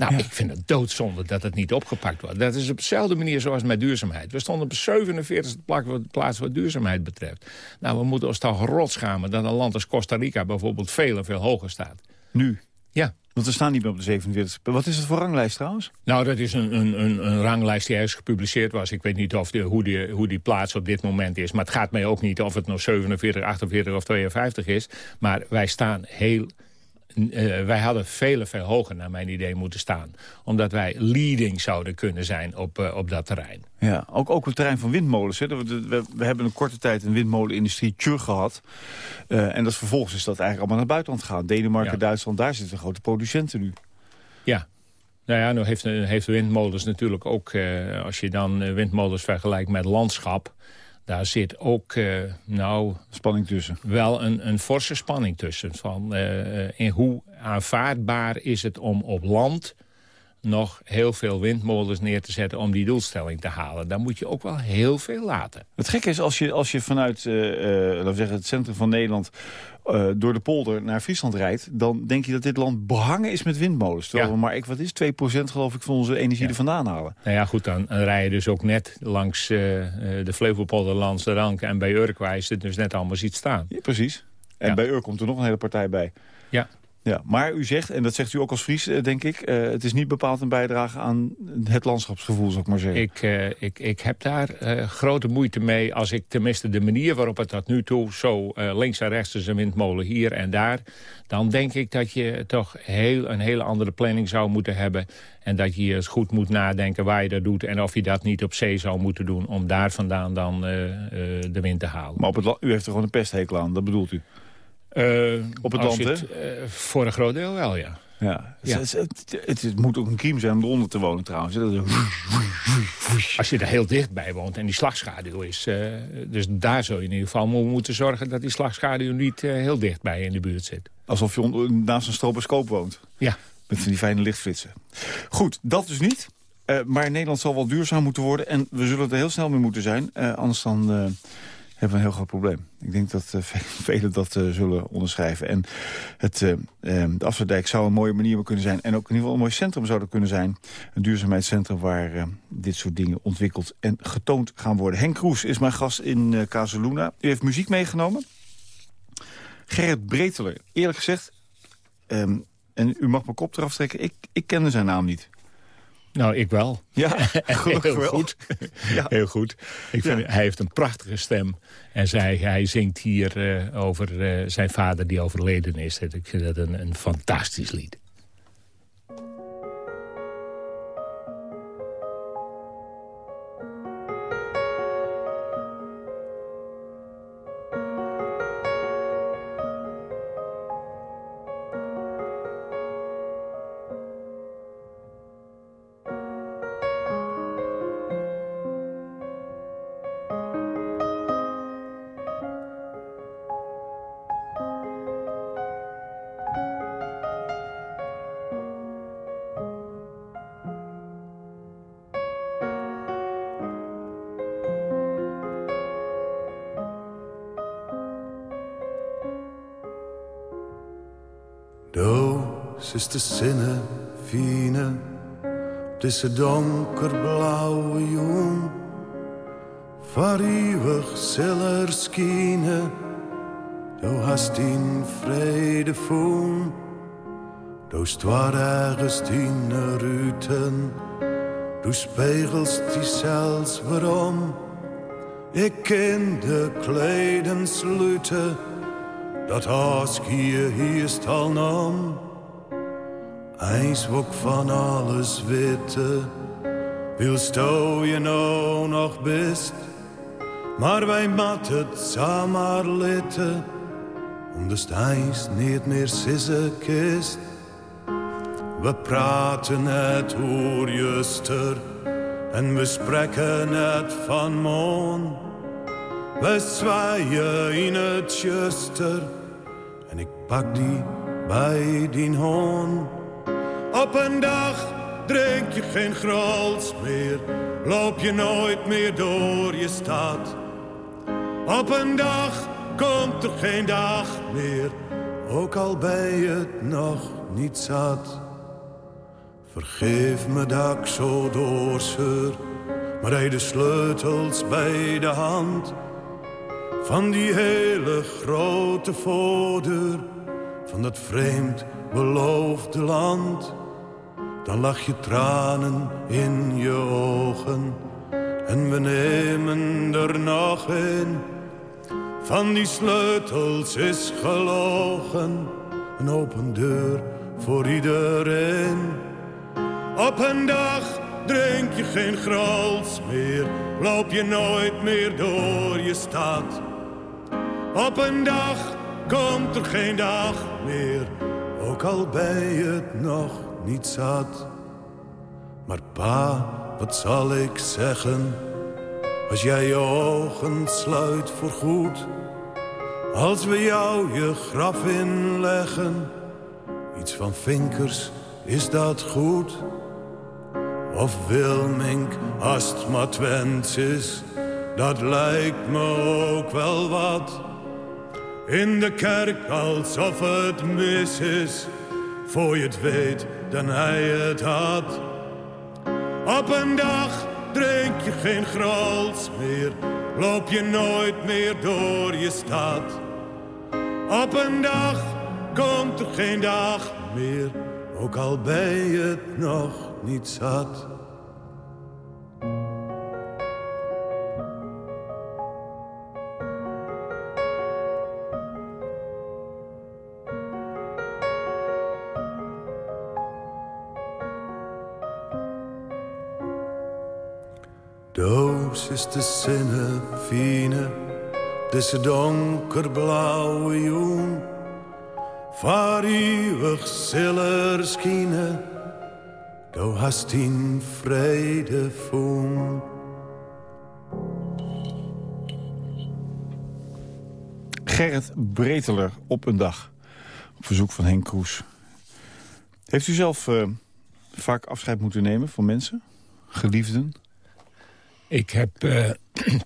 Nou, ik vind het doodzonde dat het niet opgepakt wordt. Dat is op dezelfde manier zoals met duurzaamheid. We stonden op 47e plaats wat duurzaamheid betreft. Nou, we moeten ons toch rotschamen dat een land als Costa Rica bijvoorbeeld veel en veel hoger staat. Nu? Ja. Want we staan niet meer op de 47. Wat is het voor ranglijst trouwens? Nou, dat is een, een, een, een ranglijst die ergens gepubliceerd was. Ik weet niet of de, hoe, die, hoe die plaats op dit moment is. Maar het gaat mij ook niet of het nog 47, 48 of 52 is. Maar wij staan heel uh, wij hadden vele, veel hoger naar mijn idee moeten staan. Omdat wij leading zouden kunnen zijn op, uh, op dat terrein. Ja, ook, ook het terrein van windmolens. Hè. We, we, we, hebben een korte tijd een windmolenindustrie gehad. Uh, en dat vervolgens is dat eigenlijk allemaal naar het buitenland gegaan. Denemarken, ja. Duitsland, daar zitten grote producenten nu. Ja, nou ja, nu heeft, heeft windmolens natuurlijk ook... als je dan windmolens vergelijkt met landschap daar zit ook, uh, nou... Spanning tussen. Wel een, een forse spanning tussen. Van, uh, in hoe aanvaardbaar is het om op land nog heel veel windmolens neer te zetten om die doelstelling te halen. Dan moet je ook wel heel veel laten. Het gekke is, als je, als je vanuit uh, laten we zeggen, het centrum van Nederland... Uh, door de polder naar Friesland rijdt... dan denk je dat dit land behangen is met windmolens. Terwijl ja. we maar, ik, wat is 2% geloof ik van onze energie ja. er vandaan halen. Nou ja, goed, dan, dan rij je dus ook net langs de Flevopolder, langs de Rank... en bij Urkwij is het dus net allemaal ziet staan. Ja, precies. En bij Urk komt er nog een hele partij bij. Ja. Ja, maar u zegt, en dat zegt u ook als Fries, denk ik... Uh, het is niet bepaald een bijdrage aan het landschapsgevoel, zou ik maar zeggen. Ik, uh, ik, ik heb daar uh, grote moeite mee als ik tenminste de manier waarop het tot nu toe... zo links en rechts is een windmolen hier en daar... dan denk ik dat je toch heel, een hele andere planning zou moeten hebben... en dat je eens goed moet nadenken waar je dat doet... en of je dat niet op zee zou moeten doen... om daar vandaan dan de wind te halen. Maar op het, u heeft er gewoon een pesthekel aan, dat bedoelt u? Uh, op het land, hè? Uh, voor een groot deel wel, ja. Ja, ja. Het, het, het, het, moet ook een crime zijn om eronder te wonen trouwens. Als je er heel dichtbij woont en die slagschaduw is... Uh, dus daar zul je in ieder geval moeten zorgen... dat die slagschaduw niet heel dichtbij in de buurt zit. Alsof je naast een stroboscoop woont. Ja. Met van die fijne lichtflitsen. Goed, dat dus niet. maar Nederland zal wel duurzaam moeten worden. En we zullen er heel snel mee moeten zijn. anders dan hebben we een heel groot probleem. Ik denk dat uh, velen dat uh, zullen onderschrijven. En het, uh, de Afsluitdijk zou een mooie manier kunnen zijn. En ook in ieder geval een mooi centrum zou dat kunnen zijn. Een duurzaamheidscentrum waar dit soort dingen ontwikkeld en getoond gaan worden. Henk Kroes is mijn gast in uh, Casaluna. U heeft muziek meegenomen. Gerrit Breteler, eerlijk gezegd... Um, en u mag mijn kop eraf trekken, ik, ik kende zijn naam niet. Nou, ik wel. Ja, heel wel. goed. Ja. Heel goed. Ik vind, ja. Hij heeft een prachtige stem. En zij, hij zingt hier uh, over uh, zijn vader die overleden is. Ik vind dat een, een fantastisch lied. De zinnen fine. Het is een donkerblauwe jong. Eeuwig ziller skine. Du hast in vrede voen. Du stwar ergens ruten. Du spegelst die zelfs waarom. Ik ken de kleden sluiten. Dat hask hier, hier is al nam. Eens wok van alles witte. Wilst je nou nog best? Maar wij mat het samen litten. Omdat eens niet meer sissen kist. We praten het oer juster. En we spreken het van moon. We zwaaien in het juster. En ik pak die bij die hoon. Op een dag drink je geen grols meer. Loop je nooit meer door je stad. Op een dag komt er geen dag meer. Ook al ben je het nog niet zat. Vergeef me dat ik zo doorzeur. Maar hij de sleutels bij de hand. Van die hele grote voordeur. Van dat vreemd beloofde land. Dan lach je tranen in je ogen. En we nemen er nog een. Van die sleutels is gelogen. Een open deur voor iedereen. Op een dag drink je geen grals meer. Loop je nooit meer door je stad. Op een dag komt er geen dag meer. Ook al ben je het nog niet zat. Maar pa, wat zal ik zeggen? Als jij je ogen sluit voor goed. Als we jou je graf inleggen. Iets van vinkers, is dat goed? Of Wilmink, astma is, dat lijkt me ook wel wat. In de kerk alsof het mis is, voor je het weet dan hij het had. Op een dag drink je geen grals meer, loop je nooit meer door je stad. Op een dag komt er geen dag meer, ook al ben je het nog niet zat. Is de zinnen fine, deze donkerblauwe jong. Waar eeuwig ziller schine, Du hast in vrede voen. Gerrit Breteler op een dag. Op verzoek van Henk Kroes. Heeft u zelf uh, vaak afscheid moeten nemen van mensen? Geliefden? Ik heb... Uh,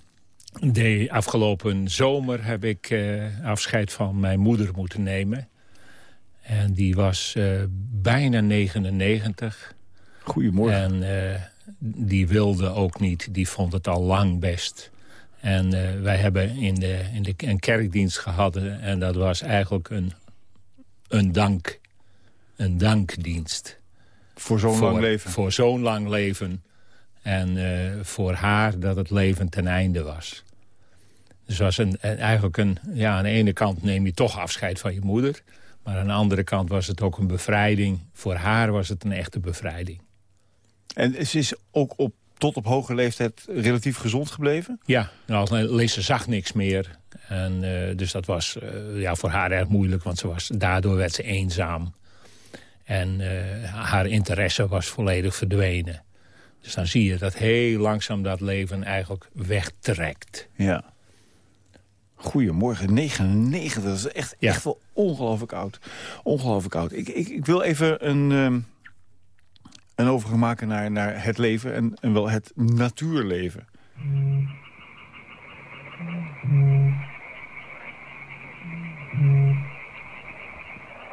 de afgelopen zomer heb ik uh, afscheid van mijn moeder moeten nemen. En die was bijna 99. Goedemorgen. En die wilde ook niet, die vond het al lang best. En uh, wij hebben in de, in de, een kerkdienst gehad en dat was eigenlijk een, een dank. Een dankdienst. Voor zo'n lang leven? Voor zo'n lang leven. En uh, voor haar dat het leven ten einde was. Dus was een, eigenlijk een, ja, aan de ene kant neem je toch afscheid van je moeder. Maar aan de andere kant was het ook een bevrijding. Voor haar was het een echte bevrijding. En ze is ook op, tot op hoge leeftijd relatief gezond gebleven? Ja, nou, ze zag niks meer. En, uh, dus dat was uh, ja, voor haar erg moeilijk, want ze was, daardoor werd ze eenzaam. En uh, haar interesse was volledig verdwenen. Dus dan zie je dat heel langzaam dat leven eigenlijk wegtrekt. Ja. Goedemorgen, 99, dat is echt, ja. echt wel ongelooflijk oud. Ongelooflijk oud. Ik, ik, ik wil even een... Um een overgang maken naar, naar het leven en, en wel het natuurleven.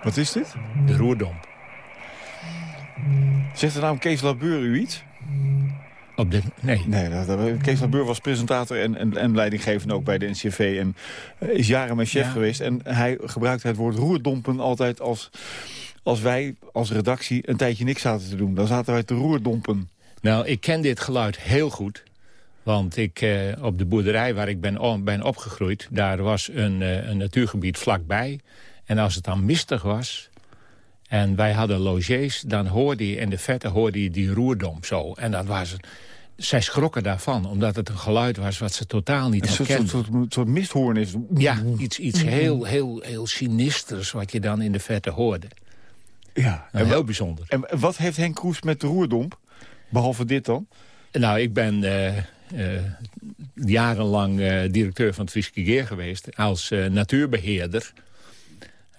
Wat is dit? De roerdomp. Zegt de naam Kees Labeur u iets? Op de, nee. nee dat, Kees Labeur was presentator en, en, en leidinggevende ook bij de NCV. En eh, is jaren mijn chef geweest. En hij gebruikte het woord roerdompen altijd als... Als wij als redactie een tijdje niks zaten te doen. Dan zaten wij te roerdompen. Nou, ik ken dit geluid heel goed. Want ik, eh, op de boerderij waar ik ben, ben opgegroeid... daar was een, eh, een natuurgebied vlakbij. En als het dan mistig was... en wij hadden logies... dan hoorde je in de vette hoorde je die roerdomp zo. En dat was... Zij schrokken daarvan, omdat het een geluid was wat ze totaal niet een herkenden. Een soort, soort, soort misthoorn is. Ja, iets, iets heel, heel, heel sinisters wat je dan in de vette hoorde. Ja. En heel bijzonder. En wat heeft Henk Kroes met de roerdomp? Behalve dit dan? Nou, ik ben uh, jarenlang uh, directeur van het Fiskegeer geweest... als natuurbeheerder.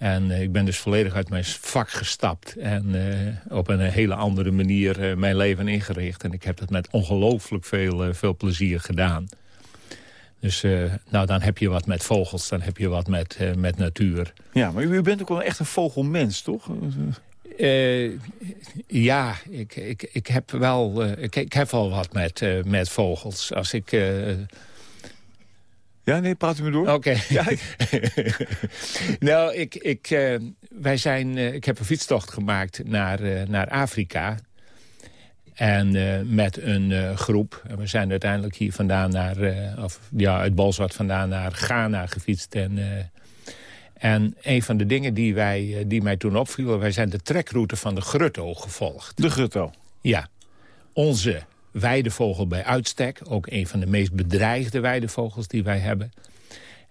En ik ben dus volledig uit mijn vak gestapt. En op een hele andere manier mijn leven ingericht. En ik heb dat met ongelooflijk veel, veel plezier gedaan. Dus nou, dan heb je wat met vogels, dan heb je wat met, met natuur. Ja, maar u bent ook wel echt een vogelmens, toch? Uh, ja, ik, ik, ik heb wel uh, ik, ik, heb wel wat met, uh, met vogels. Als ik... Ja, nee, praat u me door. Oké. Ja. nou, ik, ik, wij zijn, ik heb een fietstocht gemaakt naar, naar Afrika. En met een groep. En we zijn uiteindelijk hier vandaan naar... of ja, uit Bolsward vandaan naar Ghana gefietst. En en een van de dingen die, wij, eh, die mij toen opvielen... wij zijn de trekroute van de grutto gevolgd. De grutto? Ja. Onze weidevogel bij uitstek. Ook een van de meest bedreigde weidevogels die wij hebben.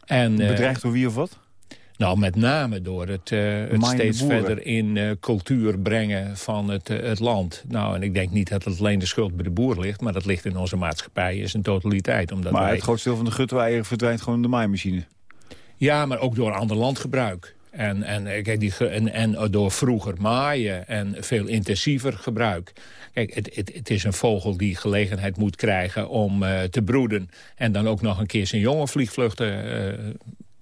En, eh, Bedreigd door wie of wat? Nou, met name door het, uh, het steeds verder in cultuur brengen van het, het land. Nou, en ik denk niet dat het alleen de schuld bij de boer ligt... maar dat ligt in onze maatschappij in zijn totaliteit. Omdat maar het grootste deel van de grutto-eieren verdwijnt gewoon in de maaimachine. Ja, maar ook door ander landgebruik. En, en, eh, kijk, die, en, en door vroeger maaien en veel intensiever gebruik. Kijk, het, het, het is een vogel die gelegenheid moet krijgen om uh, te broeden... en dan ook nog een keer zijn jonge vliegvluchten uh,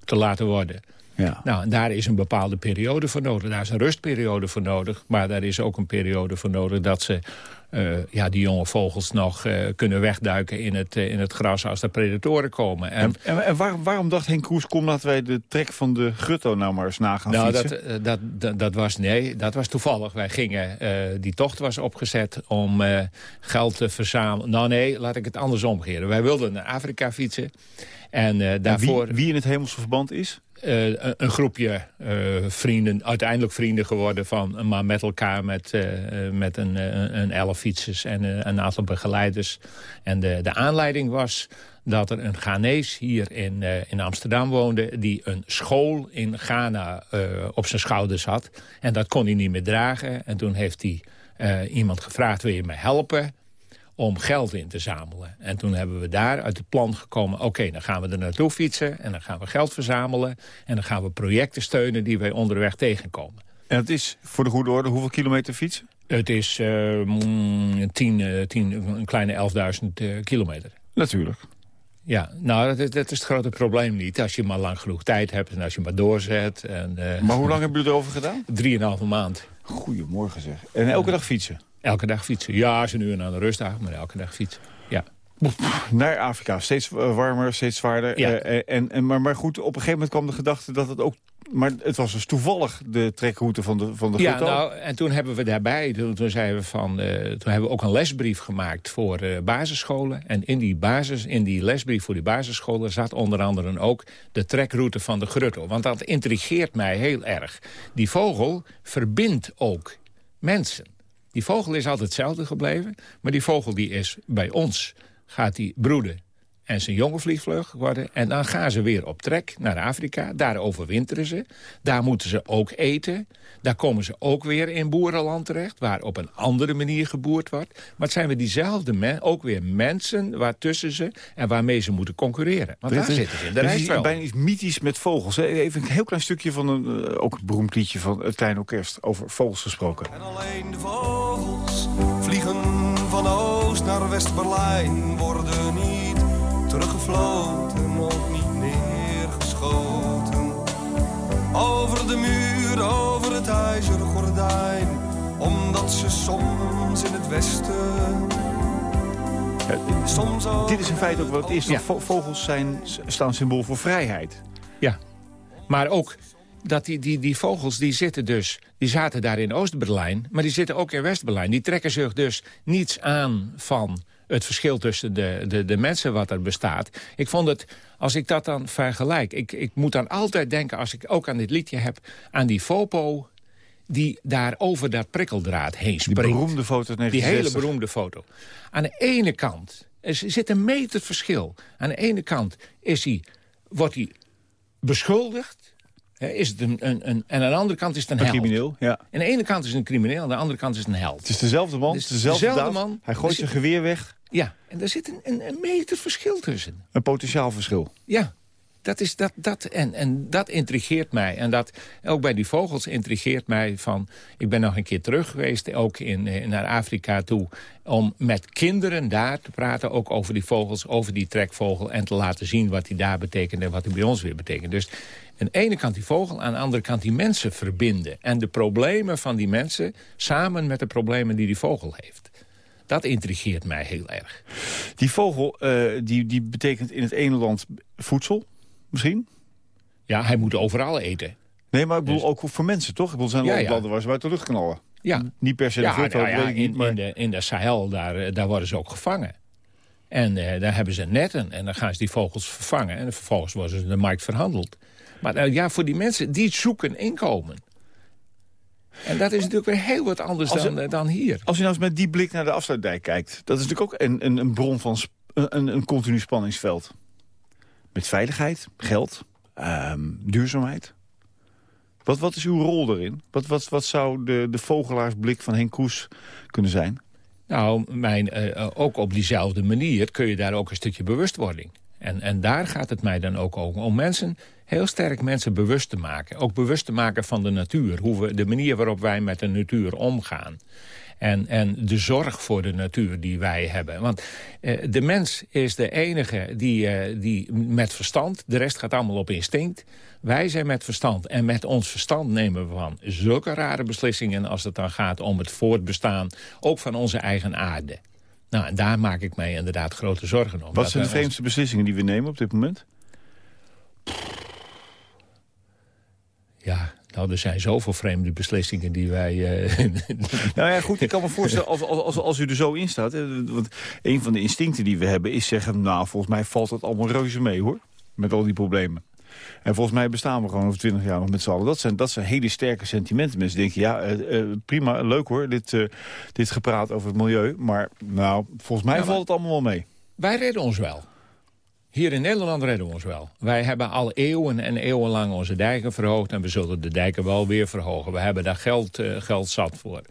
te laten worden. Ja. Nou, en daar is een bepaalde periode voor nodig. Daar is een rustperiode voor nodig. Maar daar is ook een periode voor nodig dat ze ja, die jonge vogels nog uh, kunnen wegduiken in het, uh, in het gras als er predatoren komen. En, en, en waarom, waarom dacht Henk Kroes, kom laten wij de trek van de Grutto nou maar eens na gaan nou, fietsen? Dat, dat, dat, was, nee, dat was toevallig. Wij gingen, die tocht was opgezet om geld te verzamelen. Nou nee, laat ik het andersom geren. Wij wilden naar Afrika fietsen. En, daarvoor... wie, wie in het hemelse verband is? Uh, een groepje uh, vrienden, uiteindelijk vrienden geworden van, maar met elkaar met, uh, met een, een elf fietsers en een aantal begeleiders. En de, de aanleiding was dat er een Ghanees hier in, in Amsterdam woonde... die een school in Ghana op zijn schouders had. En dat kon hij niet meer dragen. En toen heeft hij iemand gevraagd, wil je me helpen? Om geld in te zamelen. En toen hebben we daar uit het plan gekomen... oké, dan gaan we er naartoe fietsen en dan gaan we geld verzamelen... en dan gaan we projecten steunen die wij onderweg tegenkomen. En het is, voor de goede orde, hoeveel kilometer fietsen? Het is uh, tien, uh, tien, een kleine 11.000 uh, kilometer. Natuurlijk. Ja, nou, dat, dat, is het grote probleem niet. Als je maar lang genoeg tijd hebt en als je maar doorzet. En, uh, maar hoe lang hebben jullie erover gedaan? Drieënhalve maand. Goedemorgen zeg. En elke dag fietsen? Elke dag fietsen. Ja, ze nu en aan de rustdag, maar elke dag fietsen. Ja. Naar Afrika, steeds warmer, steeds zwaarder. Ja. Uh, en, en, maar, maar goed, op een gegeven moment kwam de gedachte dat het ook... Maar het was dus toevallig de trekroute van de, van de Ja, nou, en toen hebben we daarbij, toen, toen, zeiden we van, uh, toen hebben we ook een lesbrief gemaakt voor uh, basisscholen. En in die, basis, in die lesbrief voor die basisscholen zat onder andere ook de trekroute van de Grutto. Want dat intrigeert mij heel erg. Die vogel verbindt ook mensen. Die vogel is altijd hetzelfde gebleven. Maar die vogel die is bij ons, gaat die broeden en zijn jonge vliegvlug worden. En dan gaan ze weer op trek naar Afrika. Daar overwinteren ze. Daar moeten ze ook eten. Daar komen ze ook weer in boerenland terecht... waar op een andere manier geboerd wordt. Maar het zijn weer diezelfde men, ook weer mensen waartussen ze... en waarmee ze moeten concurreren. Want daar zitten ze in de is bijna iets mythisch met vogels. Even een heel klein stukje van een uh, ook beroemd liedje van het Klein Orkest... over vogels gesproken. En alleen de vogels vliegen van oost naar West-Berlijn... worden niet teruggefloten, ook niet neergeschoten. Over de muur, over het ijzeren gordijn, omdat ze soms in het westen... soms dit is in feite ook wat het is. Ja. Vogels zijn, staan symbool voor vrijheid. Ja, maar ook dat die, die, die vogels die zitten dus, die zaten daar in Oost-Berlijn... maar die zitten ook in West-Berlijn. Die trekken zich dus niets aan van het verschil tussen de, de, de mensen wat er bestaat. Ik vond het, als ik dat dan vergelijk... Ik, ik moet dan altijd denken, als ik ook aan dit liedje heb... aan die Fopo die daar over dat prikkeldraad heen springt. Die beroemde foto Die hele beroemde foto. Aan de ene kant er zit een meter verschil. Aan de ene kant is hij, wordt hij beschuldigd is het een, een, een, en aan de andere kant is het een, een crimineel, ja. Aan de ene kant is het een crimineel, aan de andere kant is het een held. Het is dezelfde man, het is dezelfde, dezelfde man. Hij gooit zijn geweer weg. Ja, en daar zit een, een, een meter verschil tussen. Een potentiaal verschil. Ja, dat is dat, dat, en, en dat intrigeert mij. En dat ook bij die vogels intrigeert mij van... Ik ben nog een keer terug geweest, ook in, eh, naar Afrika toe... om met kinderen daar te praten, ook over die vogels, over die trekvogel... en te laten zien wat die daar betekent en wat die bij ons weer betekent. Dus aan de ene kant die vogel, aan de andere kant die mensen verbinden. En de problemen van die mensen samen met de problemen die die vogel heeft. Dat intrigeert mij heel erg. Die vogel uh, die, die betekent in het ene land voedsel, misschien? Ja, hij moet overal eten. Nee, maar ik bedoel dus- ook voor mensen, toch? Ik bedoel, zijn ja, ja. landen waar ze uit de lucht knallen. Ja. Niet per se de ja, nou ja, in, in, de, in de Sahel, daar, eh, daar worden ze ook gevangen. En uh, daar hebben ze netten en dan gaan ze die vogels vervangen. En vervolgens worden ze in de markt verhandeld. Maar uh, ja, voor die mensen, die zoeken inkomen. En dat is natuurlijk weer heel wat anders dan, dan hier. Als je nou eens met die blik naar de afsluitdijk kijkt... dat is natuurlijk ook een, een, een bron van een, een continu spanningsveld. Met veiligheid, geld, ehm, duurzaamheid. Wat, wat is uw rol erin? Wat, wat, wat zou de, de vogelaarsblik van Henk Koes kunnen zijn? Nou, mijn, uh, ook op diezelfde manier kun je daar ook een stukje bewustwording. En, en daar gaat het mij dan ook over. Om mensen, heel sterk mensen bewust te maken. Ook bewust te maken van de natuur. Hoe we, de manier waarop wij met de natuur omgaan. En, en de zorg voor de natuur die wij hebben. Want eh, de mens is de enige die, eh, die met verstand... de rest gaat allemaal op instinct. Wij zijn met verstand. En met ons verstand nemen we van zulke rare beslissingen... als het dan gaat om het voortbestaan, ook van onze eigen aarde. Nou, en daar maak ik mij inderdaad grote zorgen om. Wat zijn de vreemdste beslissingen die we nemen op dit moment? Ja, nou, er zijn zoveel vreemde beslissingen die wij... Uh... nou ja, goed, ik kan me voorstellen, als, als, als u er zo in staat... want een van de instincten die we hebben is zeggen... nou, volgens mij valt het allemaal reuze mee, hoor. Met al die problemen. En volgens mij bestaan we gewoon over twintig jaar nog met z'n allen. Dat zijn, dat zijn hele sterke sentimenten. Mensen denken, ja, uh, prima, leuk hoor, dit, uh, dit gepraat over het milieu. Maar nou, volgens mij valt het allemaal wel mee. Wij redden ons wel. Hier in Nederland redden we ons wel. Wij hebben al eeuwen en eeuwen lang onze dijken verhoogd... en we zullen de dijken wel weer verhogen. We hebben daar geld, geld zat voor.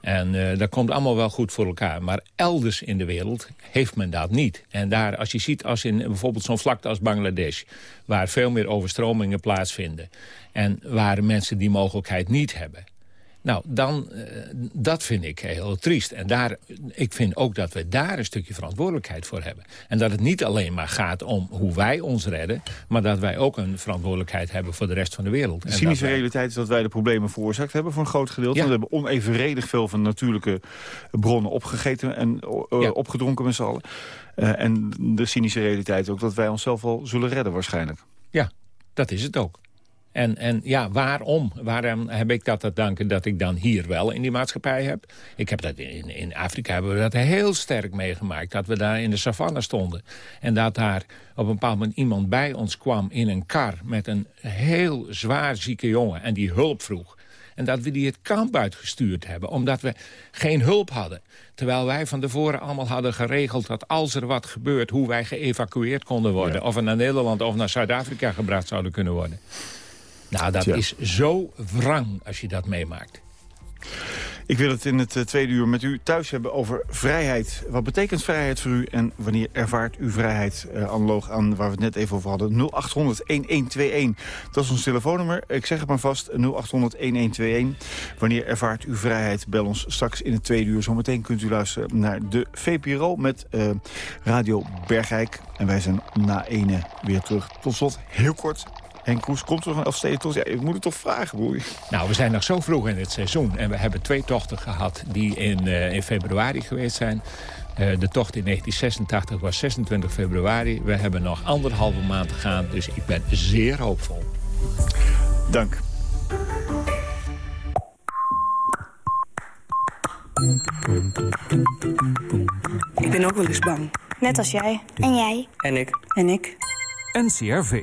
En uh, dat komt allemaal wel goed voor elkaar. Maar elders in de wereld heeft men dat niet. En daar, als je ziet, als in bijvoorbeeld zo'n vlakte als Bangladesh... waar veel meer overstromingen plaatsvinden... en waar mensen die mogelijkheid niet hebben... Nou, dan, uh, dat vind ik heel triest. En daar, ik vind ook dat we daar een stukje verantwoordelijkheid voor hebben. En dat het niet alleen maar gaat om hoe wij ons redden... maar dat wij ook een verantwoordelijkheid hebben voor de rest van de wereld. De cynische realiteit is dat wij de problemen veroorzaakt hebben voor een groot gedeelte. We hebben onevenredig veel van natuurlijke bronnen opgegeten en uh, opgedronken met z'n allen. Uh, en de cynische realiteit ook dat wij onszelf wel zullen redden waarschijnlijk. Ja, dat is het ook. En, en ja, waarom? Waarom heb ik dat te danken dat ik dan hier wel in die maatschappij heb? Ik heb dat in, in Afrika hebben we dat heel sterk meegemaakt. Dat we daar in de savanne stonden. En dat daar op een bepaald moment iemand bij ons kwam in een kar... met een heel zwaar zieke jongen en die hulp vroeg. En dat we die het kamp uitgestuurd hebben, omdat we geen hulp hadden. Terwijl wij van tevoren allemaal hadden geregeld dat als er wat gebeurt... hoe wij geëvacueerd konden worden. Of we naar Nederland of naar Zuid-Afrika gebracht zouden kunnen worden. Nou, dat is zo wrang als je dat meemaakt. Ik wil het in het eh, tweede uur met u thuis hebben over vrijheid. Wat betekent vrijheid voor u en wanneer ervaart u vrijheid? Uh, analoog aan waar we het net even over hadden. 0800-1121, dat is ons telefoonnummer. Ik zeg het maar vast, 0800-1121. Wanneer ervaart u vrijheid? Bel ons straks in het tweede uur. Zometeen kunt u luisteren naar de VPRO met uh, Radio Bergijk. En wij zijn na ene weer terug. Tot slot, heel kort, Henk Kroes komt er nog steeds toch? Ja, ik moet het toch vragen, boei. Nou, we zijn nog zo vroeg in het seizoen. En we hebben twee tochten gehad die in, uh, in februari geweest zijn. Uh, de tocht in 1986 was 26 februari. We hebben nog anderhalve maand te gaan, dus ik ben zeer hoopvol. Dank. Ik ben ook wel eens bang. Net als jij. En jij. En ik. En ik. NCRV.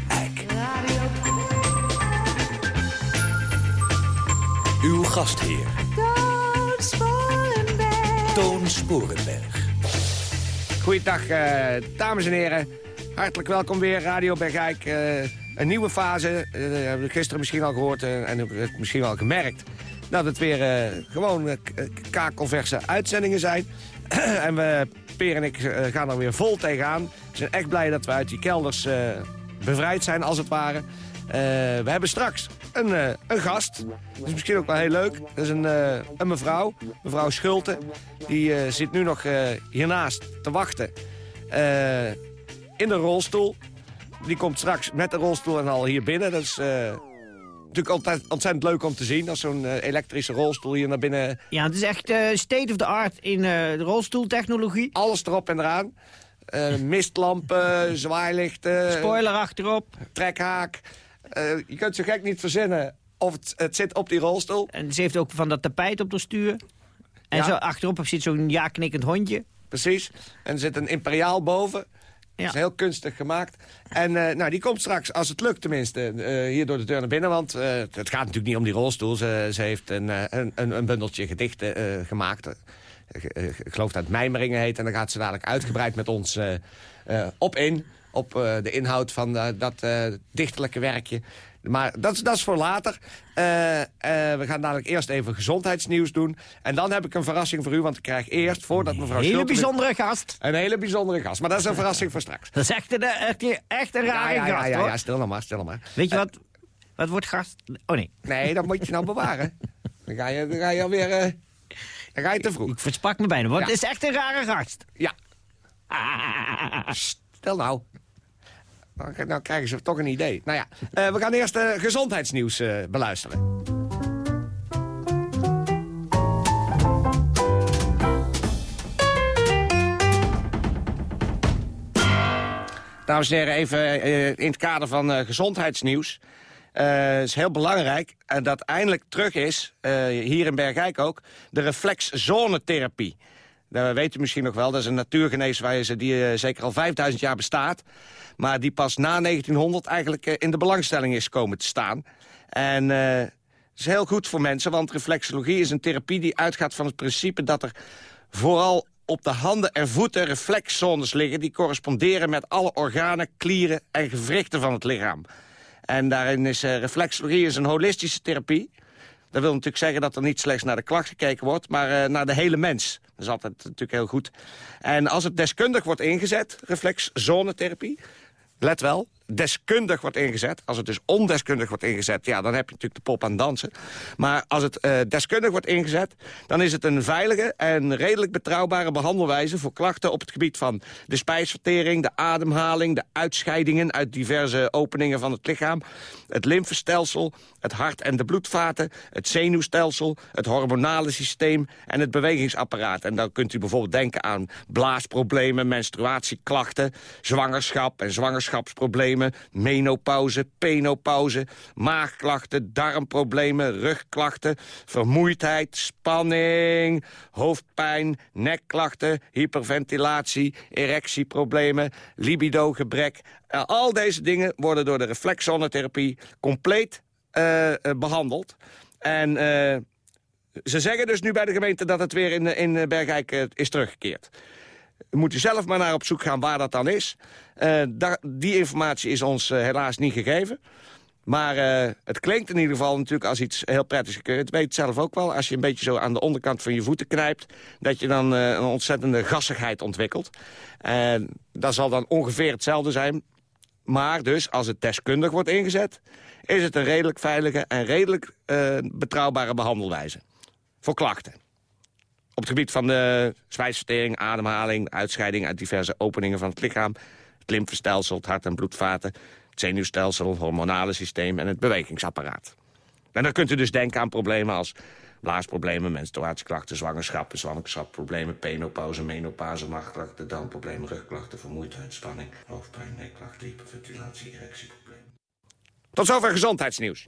Uw gastheer. Toon Sporenberg. Toon Sporenberg. Goeiedag, uh, dames en heren. Hartelijk welkom weer, Radio Bergijk. Uh, een nieuwe fase. Uh, hebben we gisteren misschien al gehoord en hebben we het misschien al gemerkt. Dat het weer gewoon kakelverse uitzendingen zijn. en we, Peer en ik, gaan er weer vol tegenaan. We zijn echt blij dat we uit die kelders bevrijd zijn, als het ware. we hebben straks een, uh, een gast. Dat is misschien ook wel heel leuk. Dat is een, uh, een mevrouw, mevrouw Schulte. Die uh, zit nu nog hiernaast te wachten in de rolstoel. Die komt straks met de rolstoel en al hier binnen. Dat is natuurlijk altijd ontzettend leuk om te zien... als zo'n elektrische rolstoel hier naar binnen... Ja, het is echt state of the art in de rolstoeltechnologie. Alles erop en eraan. mistlampen, zwaailichten... Spoiler achterop. Trekhaak. Uh, je kunt zo gek niet verzinnen of het, het, zit op die rolstoel. En ze heeft ook van dat tapijt op de stuur. En zo achterop zit zo'n ja-knikkend hondje. Precies. En er zit een imperiaal boven. Ja. Dat is heel kunstig gemaakt. En uh, nou, die komt straks, als het lukt tenminste, uh, hier door de deur naar binnen. Want uh, het gaat natuurlijk niet om die rolstoel. Ze, ze heeft een, een, een, bundeltje gedichten gemaakt. ik geloof dat het Mijmeringen heet. En daar gaat ze dadelijk uitgebreid met ons op in op uh, de inhoud van uh, dat uh, dichterlijke werkje. Maar dat, dat is voor later. we gaan dadelijk eerst even gezondheidsnieuws doen. En dan heb ik een verrassing voor u, want ik krijg eerst, voordat mevrouw Een hele bijzondere gast. Een hele bijzondere gast, maar dat is een verrassing voor straks. Dat is echt een, echt, echt een rare ja, ja, gast, ja, ja, ja, stil nog maar, stil nog maar. Weet je wat, wat wordt gast? Oh nee. Nee, dat moet je nou bewaren. Dan ga je, dan ga je alweer... dan ga je te vroeg. Ik versprak me bijna, want het is echt een rare gast. Ja. Stel nou. Nou, nou krijgen ze toch een idee. Nou ja, uh, we gaan eerst uh, gezondheidsnieuws uh, beluisteren. Dames en heren, even in het kader van gezondheidsnieuws. Het is heel belangrijk dat eindelijk terug is, hier in Bergijk ook, de reflexzonetherapie. Dat weet u misschien nog wel, dat is een natuurgeneeswijze die zeker al 5000 jaar bestaat maar die pas na 1900 eigenlijk eh, in de belangstelling is komen te staan. En uh, het is heel goed voor mensen, want reflexologie is een therapie die uitgaat van het principe dat er vooral op de handen en voeten reflexzones liggen... die corresponderen met alle organen, klieren en gewrichten van het lichaam. En daarin is reflexologie is een holistische therapie. Dat wil natuurlijk zeggen dat er niet slechts naar de klacht gekeken wordt... maar naar de hele mens. Dat is altijd natuurlijk heel goed. En als het deskundig wordt ingezet, reflexzonetherapie... let wel, deskundig wordt ingezet... als het dus ondeskundig wordt ingezet... ja, dan heb je natuurlijk de pop aan dansen. Maar als het uh, deskundig wordt ingezet... dan is het een veilige en redelijk betrouwbare behandelwijze... voor klachten op het gebied van de spijsvertering... de ademhaling, de uitscheidingen uit diverse openingen van het lichaam... het lymfestelsel, het hart en de bloedvaten... het zenuwstelsel, het hormonale systeem en het bewegingsapparaat. En dan kunt u bijvoorbeeld denken aan blaasproblemen... menstruatieklachten, zwangerschap en zwangerschapsproblemen menopauze, penopauze, maagklachten, darmproblemen, rugklachten, vermoeidheid, spanning, hoofdpijn, nekklachten, hyperventilatie, erectieproblemen, libidogebrek. Uh, al deze dingen worden door de reflexzonnetherapie compleet uh, uh, behandeld. En ze zeggen dus nu bij de gemeente dat het weer in, in Bergijk is teruggekeerd moet u zelf maar naar op zoek gaan waar dat dan is. Daar, die informatie is ons uh, helaas niet gegeven. Maar uh, het klinkt in ieder geval natuurlijk als iets heel prettigs. Je weet zelf ook wel, als je een beetje zo aan de onderkant van je voeten knijpt... dat je dan een ontzettende gassigheid ontwikkelt. Dat zal dan ongeveer hetzelfde zijn. Maar dus, als het deskundig wordt ingezet... is het een redelijk veilige en redelijk betrouwbare behandelwijze. Voor klachten. Op het gebied van de zwijsvertering, ademhaling... uitscheiding uit diverse openingen van het lichaam... het lymfestelsel, het hart- en bloedvaten het zenuwstelsel, het hormonale systeem en het bewegingsapparaat. En dan kunt u dus denken aan problemen als blaasproblemen, menstruatieklachten, zwangerschappen, zwangerschapsproblemen, penopauze, menopauze, machtklachten, darmproblemen, rugklachten, vermoeidheid, spanning, hoofdpijn, nekklachten, hyperventilatie, erectieproblemen. Tot zover gezondheidsnieuws.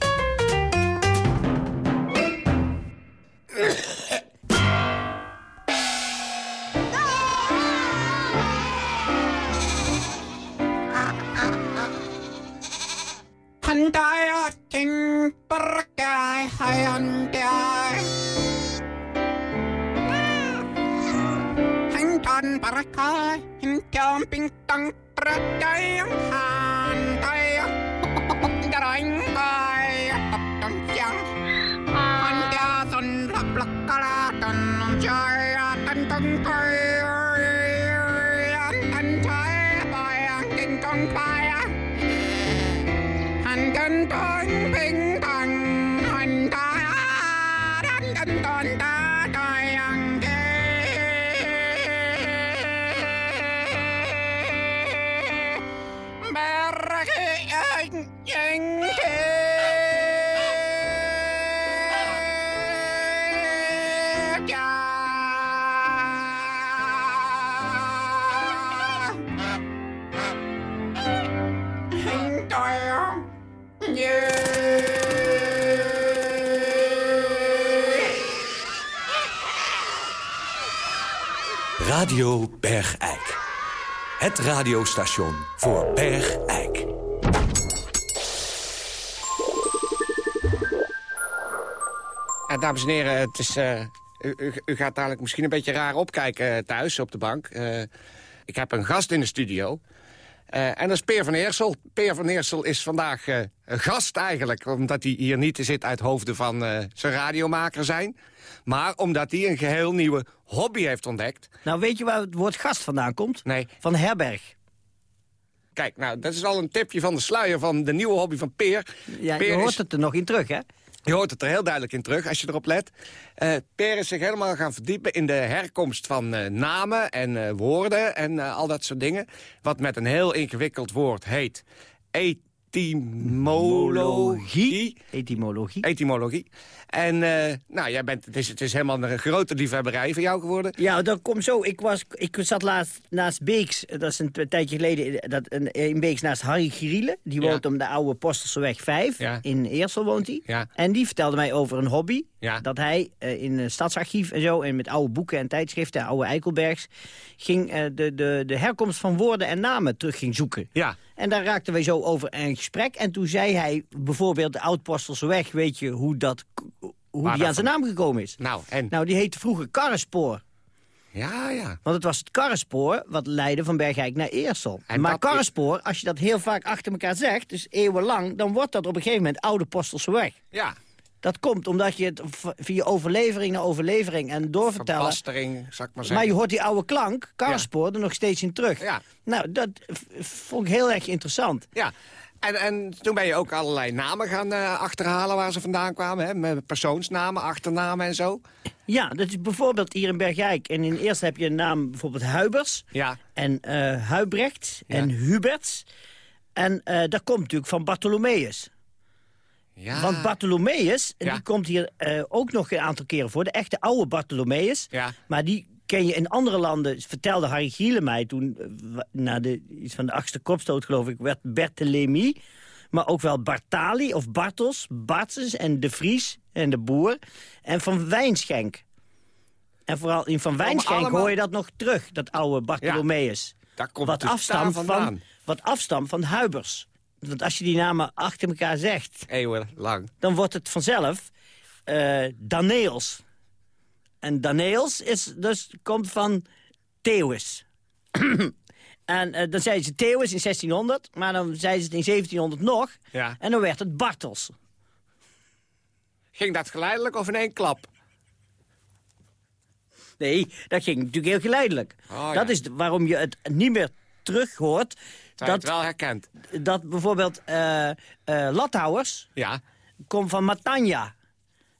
Radiostation voor Bergijk. Ja, dames en heren, het is, uh, u, u, gaat dadelijk misschien een beetje raar opkijken thuis op de bank. Uh, ik heb een gast in de studio. Uh, en dat is Peer van Eersel. Peer van Eersel is vandaag uh, een gast eigenlijk. Omdat hij hier niet zit uit hoofden van uh, zijn radiomaker zijn. Maar omdat hij een geheel nieuwe hobby heeft ontdekt. Nou, weet je waar het woord gast vandaan komt? Nee. Van herberg. Kijk, nou, dat is al een tipje van de sluier van de nieuwe hobby van Peer. Ja, Peer je hoort is... het er nog in terug, hè? Je hoort het er heel duidelijk in terug, als je erop let. Uh, per is zich helemaal gaan verdiepen in de herkomst van uh, namen en uh, woorden en al dat soort dingen. Wat met een heel ingewikkeld woord heet etymologie. Etymologie. Etymologie. En uh, nou, jij bent, het, is, het is helemaal een grote liefhebberij voor jou geworden. Ja, dat komt zo. Ik, was, ik zat laatst naast Beeks, dat is een tijdje geleden, dat, in Beeks naast Harry Giriele. Die woont ja. om de oude Postelseweg 5. Ja. In Eersel woont hij. Ja. En die vertelde mij over een hobby. Dat hij uh, in een stadsarchief en zo, en met oude boeken en tijdschriften, oude Eikelbergs, ging uh, de, de, de herkomst van woorden en namen terug ging zoeken. Ja. En daar raakten wij zo over een gesprek. En toen zei hij bijvoorbeeld de Oud-Postelse weg, weet je hoe dat hoe Maar die aan zijn naam gekomen is. Nou, en? Nou, die heette vroeger Karrespoor. Ja, ja. Want het was het Karrespoor wat leidde van Bergijk naar Eersel. En maar Karrespoor, als je dat heel vaak achter elkaar zegt, dus eeuwenlang... dan wordt dat op een gegeven moment Oude Postelse weg. Ja. Dat komt omdat je het via overlevering naar overlevering en doorvertellen... Verbastering, zou ik maar zeggen. Maar je hoort die oude klank, Karrespoor, er nog steeds in terug. Ja. Nou, dat vond ik heel erg interessant. Ja. En, en toen ben je ook allerlei namen gaan uh, achterhalen waar ze vandaan kwamen. Hè? Met persoonsnamen, achternamen en zo. Ja, dat is bijvoorbeeld hier in Bergijk. En in eerst heb je een naam bijvoorbeeld Huibers. Ja. En uh, Huibrecht. Ja. En Huberts. En uh, dat komt natuurlijk van Bartholomeus. Ja. Want Bartholomeus, en Ja. die komt hier uh, ook nog een aantal keren voor. De echte oude Bartholomeus. Ja. Maar die ken je in andere landen, vertelde Harry Giele mij toen... Uh, na de, iets van de achtste kopstoot, geloof ik, werd Berthelemy. Maar ook wel Bartali of Bartels, Bartses en De Vries en De Boer. En Van Wijnschenk. En vooral in Van Wijnschenk allemaal- hoor je dat nog terug, dat oude Bartholomeus. Daar komt wat afstamt daar van, wat afstamt van Huibers. Want als je die namen achter elkaar zegt, Eeuwenlang. dan wordt het vanzelf eh Daneels. En Daneels is dus, komt van Theus. En uh, dan zeiden ze Theeuwis in 1600, maar dan zeiden ze het in 1700 nog. Ja. En dan werd het Bartels. Ging dat geleidelijk of in één klap? Nee, dat ging natuurlijk heel geleidelijk. Oh, dat ja. is waarom je het niet meer terug hoort. Dat het wel herkend. Dat bijvoorbeeld uh, uh, Lathouwers ja. komt van Matanja.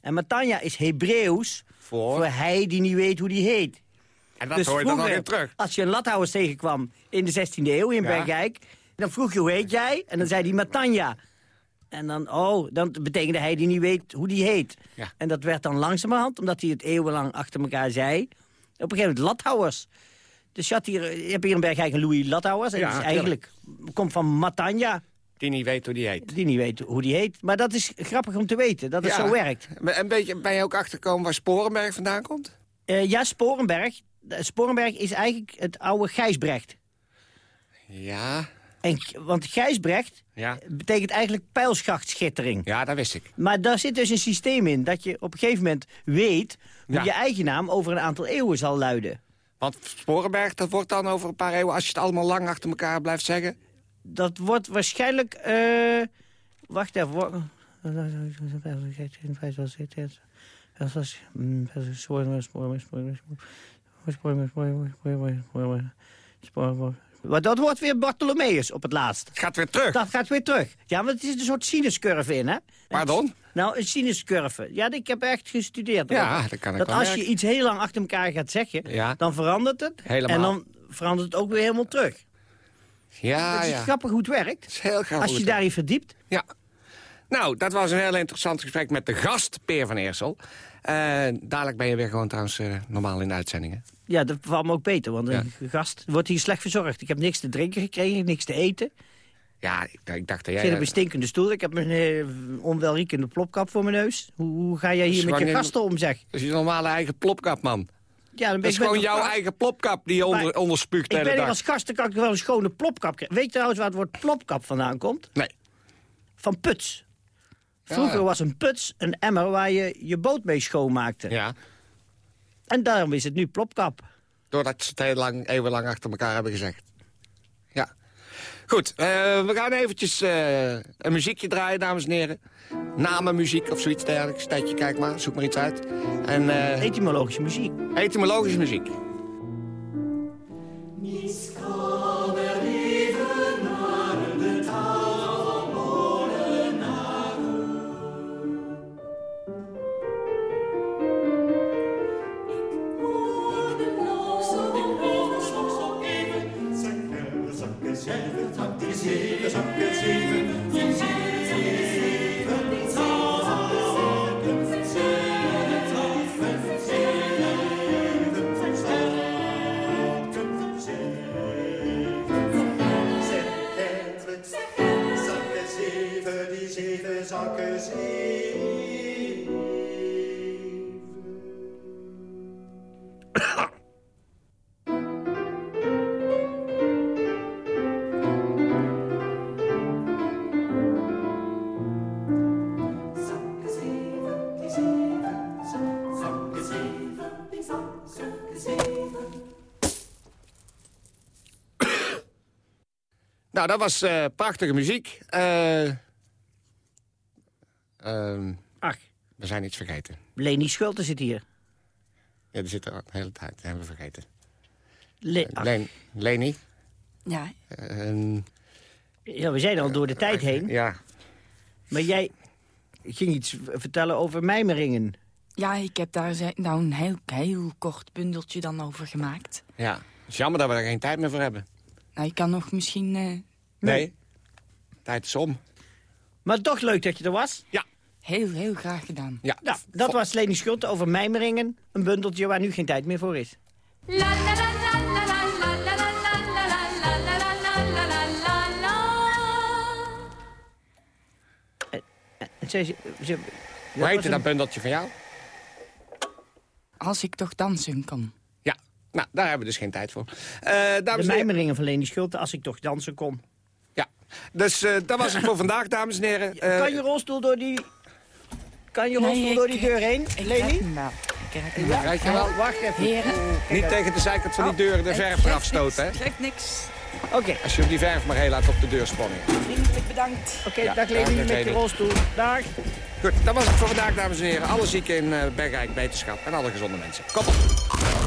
En Matanja is Hebreeuws voor? voor hij die niet weet hoe die heet. En dat dus hoor je dan in terug. Als je een Lathouwers tegenkwam in de 16e eeuw in Ja. Bergijk... dan vroeg je hoe heet jij? En dan zei hij Matanja. En dan, oh, dan betekende hij die niet weet hoe die heet. Ja. En dat werd dan langzamerhand, omdat hij het eeuwenlang achter elkaar zei... op een gegeven moment Lathouwers. Dus je, had hier, je hebt hier in Bergijk een Louis Lathouwers. En Ja, dat is tuurlijk. eigenlijk komt van Matanja. Die niet weet hoe die heet. Die niet weet hoe die heet. Maar dat is grappig om te weten, dat het Ja. zo werkt. Een beetje, ben je ook achtergekomen waar Sporenberg vandaan komt? Eh, ja, Sporenberg. Sporenberg is eigenlijk het oude Gijsbrecht. Ja. En, want Gijsbrecht Ja. betekent eigenlijk pijlschachtschittering. Ja, dat wist ik. Maar daar zit dus een systeem in dat je op een gegeven moment weet... hoe Ja. je eigen naam over een aantal eeuwen zal luiden. Want Sporenberg, dat wordt dan over een paar eeuwen... als je het allemaal lang achter elkaar blijft zeggen... Dat wordt waarschijnlijk... eh, wacht even. wo- Maar dat wordt weer Bartholomeus op het laatst. Het gaat weer terug. Dat gaat weer terug. Ja, want het is een soort sinuscurve in, hè? Pardon? Nou, een sinuscurve. Ja, ik heb echt gestudeerd. Ja, dat kan ik Dat als je iets heel lang achter elkaar gaat zeggen, Ja. dan verandert het. Helemaal. En dan verandert het ook weer helemaal terug. Ja, het is ja. grappig hoe het werkt. Het is heel grappig. Als je daarin verdiept. Ja. Nou, dat was een heel interessant gesprek met de gast, Peer van Eersel. Eh, dadelijk ben je weer gewoon trouwens eh, normaal in de uitzendingen. Ja, dat valt me ook beter, want een gast wordt hier slecht verzorgd. Ik heb niks te drinken gekregen, niks te eten. Ja, ik, ik dacht dat Ik jij... zit op een stinkende stoel. Ik heb een eh, onwelriekende plopkap voor mijn neus. Hoe, hoe ga jij hier met je gasten om, zeg? Dat is je normale eigen plopkap, man. Ja, dan ben Dat is ik gewoon jouw eigen plopkap die je onder, onderspuugt de Ik hele ben dag. als gast, dan kan ik wel een schone plopkap krijgen. Weet je trouwens waar het woord plopkap vandaan komt? Nee. Van puts. Ja. Vroeger was een puts een emmer waar je je boot mee schoonmaakte. Ja, En daarom is het nu plopkap. doordat ze het heel lang, eeuwenlang achter elkaar hebben gezegd. Ja. Goed, eh, we gaan eventjes eh, een muziekje draaien, dames en heren. Namenmuziek of zoiets dergelijks. Tijdje, kijk maar, zoek maar iets uit. En, eh, Etymologische muziek. etymologische muziek. Niets Zakken, zakken, zeven, zakken, zeven, zakken, zeven. Zakken, zeven, zakken, zeven, zeven, zeven. Zakken zeven, die zeven zakken zeven. Nou, dat was eh, prachtige muziek. Eh, ehm, Ach, we zijn iets vergeten. Leni Schulte zit hier. Ja, die zit er al de hele tijd. Dat hebben we vergeten. Le Len, Leni? Ja, Ehm, ja, we zijn al door de tijd heen. ja. Maar jij ging iets vertellen over mijmeringen. ja, ik heb daar nou een heel, heel kort bundeltje dan over gemaakt. ja. Het is jammer dat we er geen tijd meer voor hebben. Nou, je kan nog misschien... eh, Nee. Tijd is om. Maar toch leuk dat je er was. Ja. heel, heel graag gedaan. Ja. Nou, dat was Leni Schulte over mijmeringen. Een bundeltje waar nu geen tijd meer voor is. En zij- ze- ze- Hoe heette een- dat bundeltje van jou? Als ik toch dansen kan. Ja. Nou, daar hebben we dus geen tijd voor. Eh De dames mijmeringen van Leni Schulte, als ik toch dansen kon. Dus eh, dat was het voor vandaag, dames en heren. Eh, kan je rolstoel door die... Kan je rolstoel door die deur heen, Leni? Ik Ja. Weet je wel? Wacht even. Heren. Kijk Niet tegen de zijkant van die Oh, deur de verf eraf stoten, hè? geef niks. Oké. Als je op die verf maar heel laat op de deur spanning. Vriendelijk bedankt. Oké, okay, ja, dag Leni met je rolstoel. Dag. Goed, dat was het voor vandaag, dames en heren. Alle zieken in uh, Bergijk, beterschap en alle gezonde mensen. Kom op.